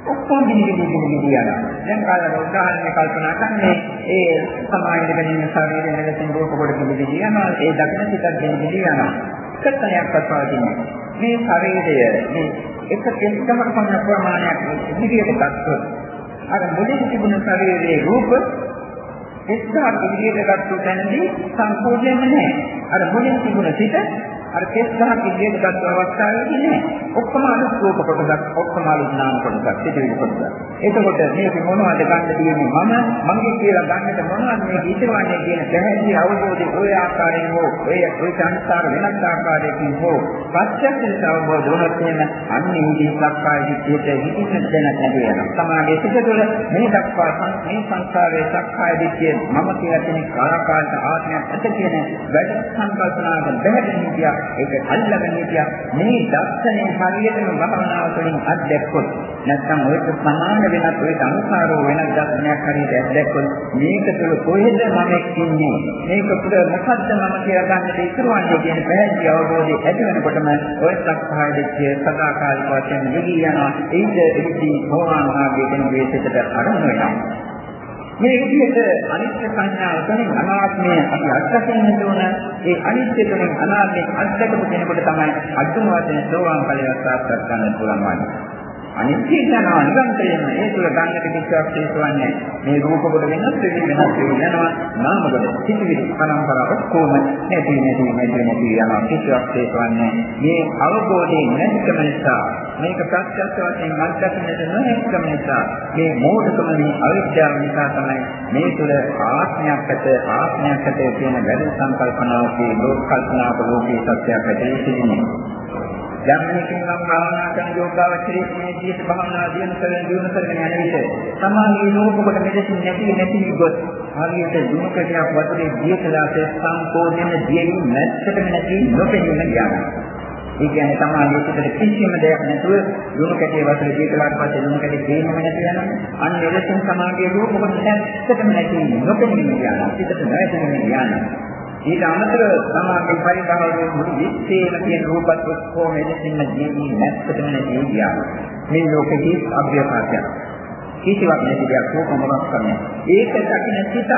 ඔක්කොම දිවි දිවි දිවි දිවි යනවා. දැන් කාලේ උදාහරණයක් කල්පනා කරන්නේ ඒ සමාහිතගෙන ඉන්න ශරීරයෙන් නැගිටින රූප කොට දිවි දිවි යනවා. ඒ දකින්න සිතක් දිවි දිවි යනවා. එකතනයක් පස්වාදින්නේ. මේ ශරීරය මේ එක කෙනෙක්ම පමණ ප්‍රමාණයක් ඉදිරියට ගත්තොත් අර මුලින් තිබුණ ශරීරයේ රූප එක්සහක් ඉදිරියට ගත්ත තැනදී සම්පූර්ණයෙන්ම නැහැ. අර මුලින් තිබුණ සිත අර කෙස් ගහක් ඉදිරියට ගත්ත අවස්ථාවේදී නෑ. ඔක්කොම අනුත් රූප කොටසක්, ඔක්කොම අනුත් නාම කොටසක්, සිටිවිලි කොටසක්. එතකොට මේක මොනවද ගන්න තියෙන්නේ? මම මගේ කියලා ගන්නට මොනවද මේ හිතවන්නේ කියන පැහැදිලි අවබෝධය ඔය ආකාරයෙන් හෝ ඔය ඔය සංස්කාර වෙනස් ආකාරයකින් හෝ ප්‍රත්‍යක්ෂ අවබෝධ වුණොත් එහෙම අන්නේ මේ සක්කාය දිට්ඨියට හිතින්න දැන නැති වෙනවා. සමාගයේ සිට තුළ මේ දක්වා මේ සංස්කාරයේ සක්කාය දිට්ඨිය මම කියලා කෙනෙක් ආකාරයට ආත්මයක් ඇත කියන වැඩ සංකල්පනාවක බැහැගෙන හිටියා ඒක අල්ලගෙන හිටියා. මේ දර්ශනය හරියටම භවනාව තුළින් අත්දැක්කොත් නැත්නම් ඔයක සමාන වෙනත් ඔය සංස්කාරෝ වෙනත් දර්ශනයක් හරියට අත්දැක්කොත් මේක තුළ කොහෙද මම ඉන්නේ? මේක තුළ මොකද්ද මම කියලා ගන්නට ඉතුරුවන්නේ කියන පැහැදිලි අවබෝධය ඇති වෙනකොටම ඔය සක්කාය දිට්ඨිය සදාකාලික වශයෙන් නිවි යනවා. ඒද එදිදී භවනාව ආදී කෙනෙකුගේ සිතට අරමුණු වෙනවා. මේ විදිහට අනිත්‍ය සංඥාව තුළින් අනාත්මය අපි අත්දකින්න ඕන. ඒ අනිත්‍ය තුළින් අනාත්මය අත්දකපු කෙනෙකුට තමයි අදුම වශයෙන් සෝවාන් ඵලයක් සාක්ෂාත් කරගන්න පුළුවන් වන්නේ. අනිත්‍ය යනවා නිරන්තරයෙන්ම ඒ තුළ ගන්නට කිසිවක් හේතුවන්නේ මේ රූප කොට වෙනස් වෙවි වෙනස් වෙවි යනවා. නාම කොට සිටිවිලි පරම්පරාව ඔක්කොම නැති නැති නැති නැති යනවා. කිසිවක් හේතුවන්නේ මේ අවබෝධයෙන් නැතිකම නිසා මේක ප්‍රත්‍යක්ෂ වශයෙන් අත්දකින්නට නොහැකිකම නිසා මේ මෝඩකම මේ අවිද්‍යාව නිසා තමයි මේ තුළ ආත්මයක් ඇත ආත්මයක් ඇත කියන වැරදි සංකල්පනාවකේ ලෝක කල්පනාවක ලෝකී සත්‍යයක් ඇති වෙන්නේ ධර්මයෙන් නම් භාවනා කරන යෝගාවචරයේ මේ විදිහට භාවනා දියුණු කරගෙන දියුණු කරගෙන යන විට සමාධිය නෝක කොට මෙලෙසින් නැති නැති ගොස් හරියට දුකකටයක් වතුරේ දියකලාසේ සම්පූර්ණයෙන්ම දියෙන්නේ නැත්තටම නැති නොපෙනෙන ඥානය. ඒ කියන්නේ තමයි මේකට කිසිම දෙයක් නැතුව දුණු කැටේ වතුරේ දියකලාට පස්සේ දුණු කැටේ දෙන්නම නැති යනවා. අන්න එලෙසින් සමාධිය නෝක කොට නැත්තටම නැති නොපෙනෙන ඥානය. පිටට නැවෙන ඥානය. ඊට අමතරව සමාධි පරිභාවයේ මුළු විශ්වයේම තියෙන රූපත් ඔක්කොම එලෙසින්ම ජීවී නැත්තටම නැති ගියා. මේ ලෝකෙදී අභ්‍යපාතයක්. කිසිවක් නැති දෙයක් රූප මොනක් කරන්නේ. ඒක දකින්න සිත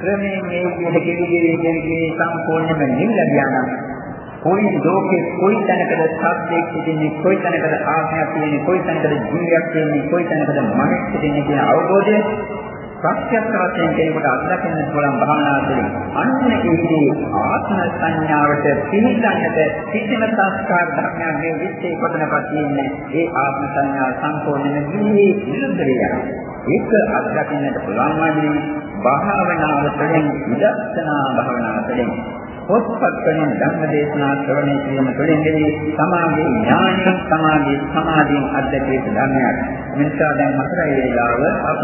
ක්‍රමයෙන් මේ විදිහට කෙලිගෙවි කෙලිගෙවි සම්පූර්ණයෙන්ම නිවිලා යනවා. කොයි ලෝකේ කොයි තැනකද සත්‍යයක් සිටින්නේ කොයි තැනකද ආත්මයක් තියෙන්නේ කොයි තැනකද ජීවියක් තියෙන්නේ කොයි තැනකද මනසක් තියෙන්නේ කියන අවබෝධය ප්‍රත්‍යක්ෂ වශයෙන් කෙනෙකුට අත්දකින්න පුළුවන් භාවනා තුළින් අන්න ඒකේ ආත්ම සංඥාවට පිළිගන්නට කිසිම සංස්කාර ධර්මයක් මේ විශ්ේ කොටනපත් ඉන්නේ ඒ ආත්ම සංඥාව සම්පූර්ණයෙන්ම නිවි විරුද්ධ වෙනවා ඒක අත්දකින්නට පුළුවන් වන්නේ භාවනාව තුළින් විදර්ශනා භාවනාව තුළින් පොත්පත් වලින් ධර්ම දේශනා ශ්‍රවණය කිරීම තුළින් දෙවි සමාධි ඥානය සමාධි සමාධියෙන් අධ්‍යක්ෂ ධර්මයක්. මිනිසා දැන් හතරයි වේලාව අප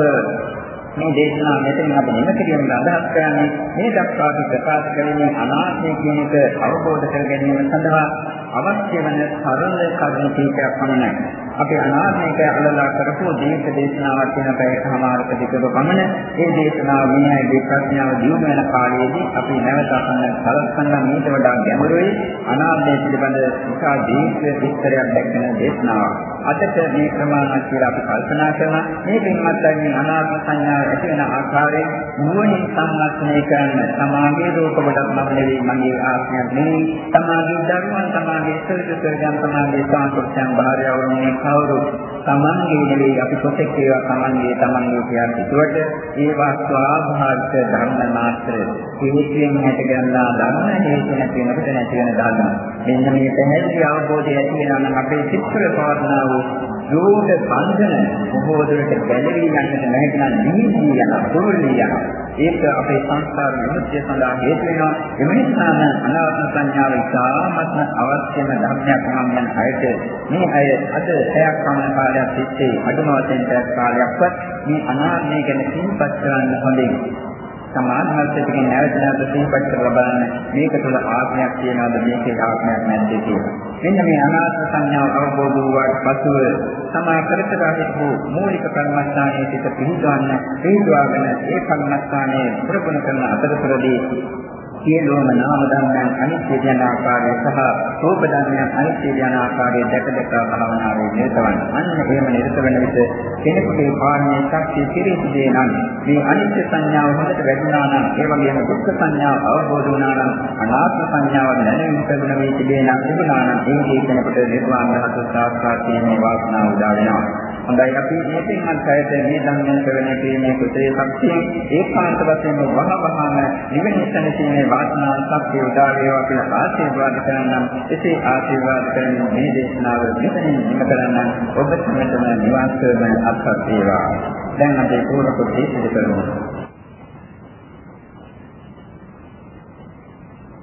මේ දේශනාව මෙතන අපි නිම කිරීමට අදහස් කරන්නේ මේ දක්වා අපි ප්‍රකාශ කරන්නේ අනාත්මය කියන එක අවබෝධ කර ගැනීම සඳහා අවශ්‍ය වන සරල කරුණු කීපයක් පමණයි. අපි අනාත්මයක අලලා කරපු දීර්ඝ දේශනාවක් වෙන පැයකමාරක දෙකක පමණ ඒ දේශනාව විනයදී ප්‍රඥාව දියුණු වෙන කාලයේදී අපි නැවත අහන්න සලස්වන්න මීට වඩා ගැඹුරුයි අනාත්මය පිළිබඳ විශාල දීර්ඝ විස්තරයක් දැක්වෙන දේශනාවක්. අදට මේ ප්‍රමාණවත් කියලා අපි කල්පනා කරනවා මේ පින්වත්යන් අනාත්ම සංඥාව ඇති වෙන ආකාරයෙන් නුවණින් සම්මස්නය කරන සමාගයේ රූප කොටක් මම නෙවෙයි මගේ ආත්මයක් නෙවෙයි සමාගයේ ධර්මයන් සමාගයේ සල්පසර්ගයන් සමාගයේ සාන්තුෂ්යන් භාර්යාවරුනේ කවුරු තමන්ගේ නෙවෙයි අපි කොටෙක් ඒවා තමන්ගේ තමන්ගේ කියන පිටුවට ඒවා ස්වාභාවික ධර්ම මාත්‍ර හේතුයෙන් හැට ගන්නා ධර්ම හේතු නැති වෙනකොට නැති වෙන ධර්ම. මෙන්න මේ පැහැදිලි අවබෝධය ඇති වෙනවා නම් අපේ සිත්වල පවර්ණා වූ යෝග බන්ධන බොහෝ දුරට ගැලවී යන්නට නැතිනම් නිහිදී යන දුර්ලී යන ඒක අපේ සංස්කාර විමුක්තිය සඳහා හේතු වෙනවා. එම නිසාම අනාත්ම සංඥාව ඉතාමත්ම අවශ්‍යම ධර්මයක් නම් යන අයට මේ අය අද පැයක් පමණ කාලයක් තිස්සේ අඩුම වශයෙන් පැයක් කාලයක්වත් මේ අනාත්මය ගැන සිහිපත් කරන්න හොඳින් සමාධිමත්යෙන් නැවත නැවත සිහිපත් කරලා බලන්න මේක තුළ ආත්මයක් තියනවාද මේකේ ආත්මයක් නැද්ද කියලා. මෙන්න මේ අනාත්ම සංඥාව අවබෝධ වූාට පසුව සමාය කරතරාහිතු මූලික කර්මස්ථානයේ සිට පිහිටවන්න පිහිටවාගෙන ඒ කර්මස්ථානයේ ප්‍රගුණ කරන අතරතුරදී සියලුම නාම ධර්මයන් අනිත්‍ය යන ආකාරය සහ රූප ධර්මයන් අනිත්‍ය යන ආකාරය දැක දැක භාවනාවේ නිරතවන්න. අන්න එහෙම නිරත වෙන විට කෙනෙකුගේ පාරමී ශක්තිය කෙරෙහිදී නම් මේ අනිත්‍ය සංඥාව හොඳට වැටුණා නම් ඒ වගේම දුක්ඛ සංඥාව අවබෝධ වුණා නම් අනාත්ම සංඥාව දැනෙන්න ප්‍රගුණ වේ තිබේ නම් තිබුණා නම් ඒ දේ කෙනෙකුට නිර්වාණ ධාතු සාක්ෂාත් කිරීමේ වාසනාව උදා වෙනවා. හොඳයි. අපි මේකෙන් අන්තයට මේ ධර්මයන් කරන කීමේ කුසලයේ ශක්තිය ඒකාන්ත වශයෙන්ම වහවහම නිවෙන සැනසීමේ වාසනාව ශක්තිය උදා වේවා කියලා ආශිර්වාද කරනම් එසේ ආශිර්වාද කරන මේ දේශනාව මෙතනින් නිම කරනම් ඔබ සැමටම නිවාස කරන අත්පත් වේවා. දැන් අපි පූර්ණ කොට සිදු කරමු.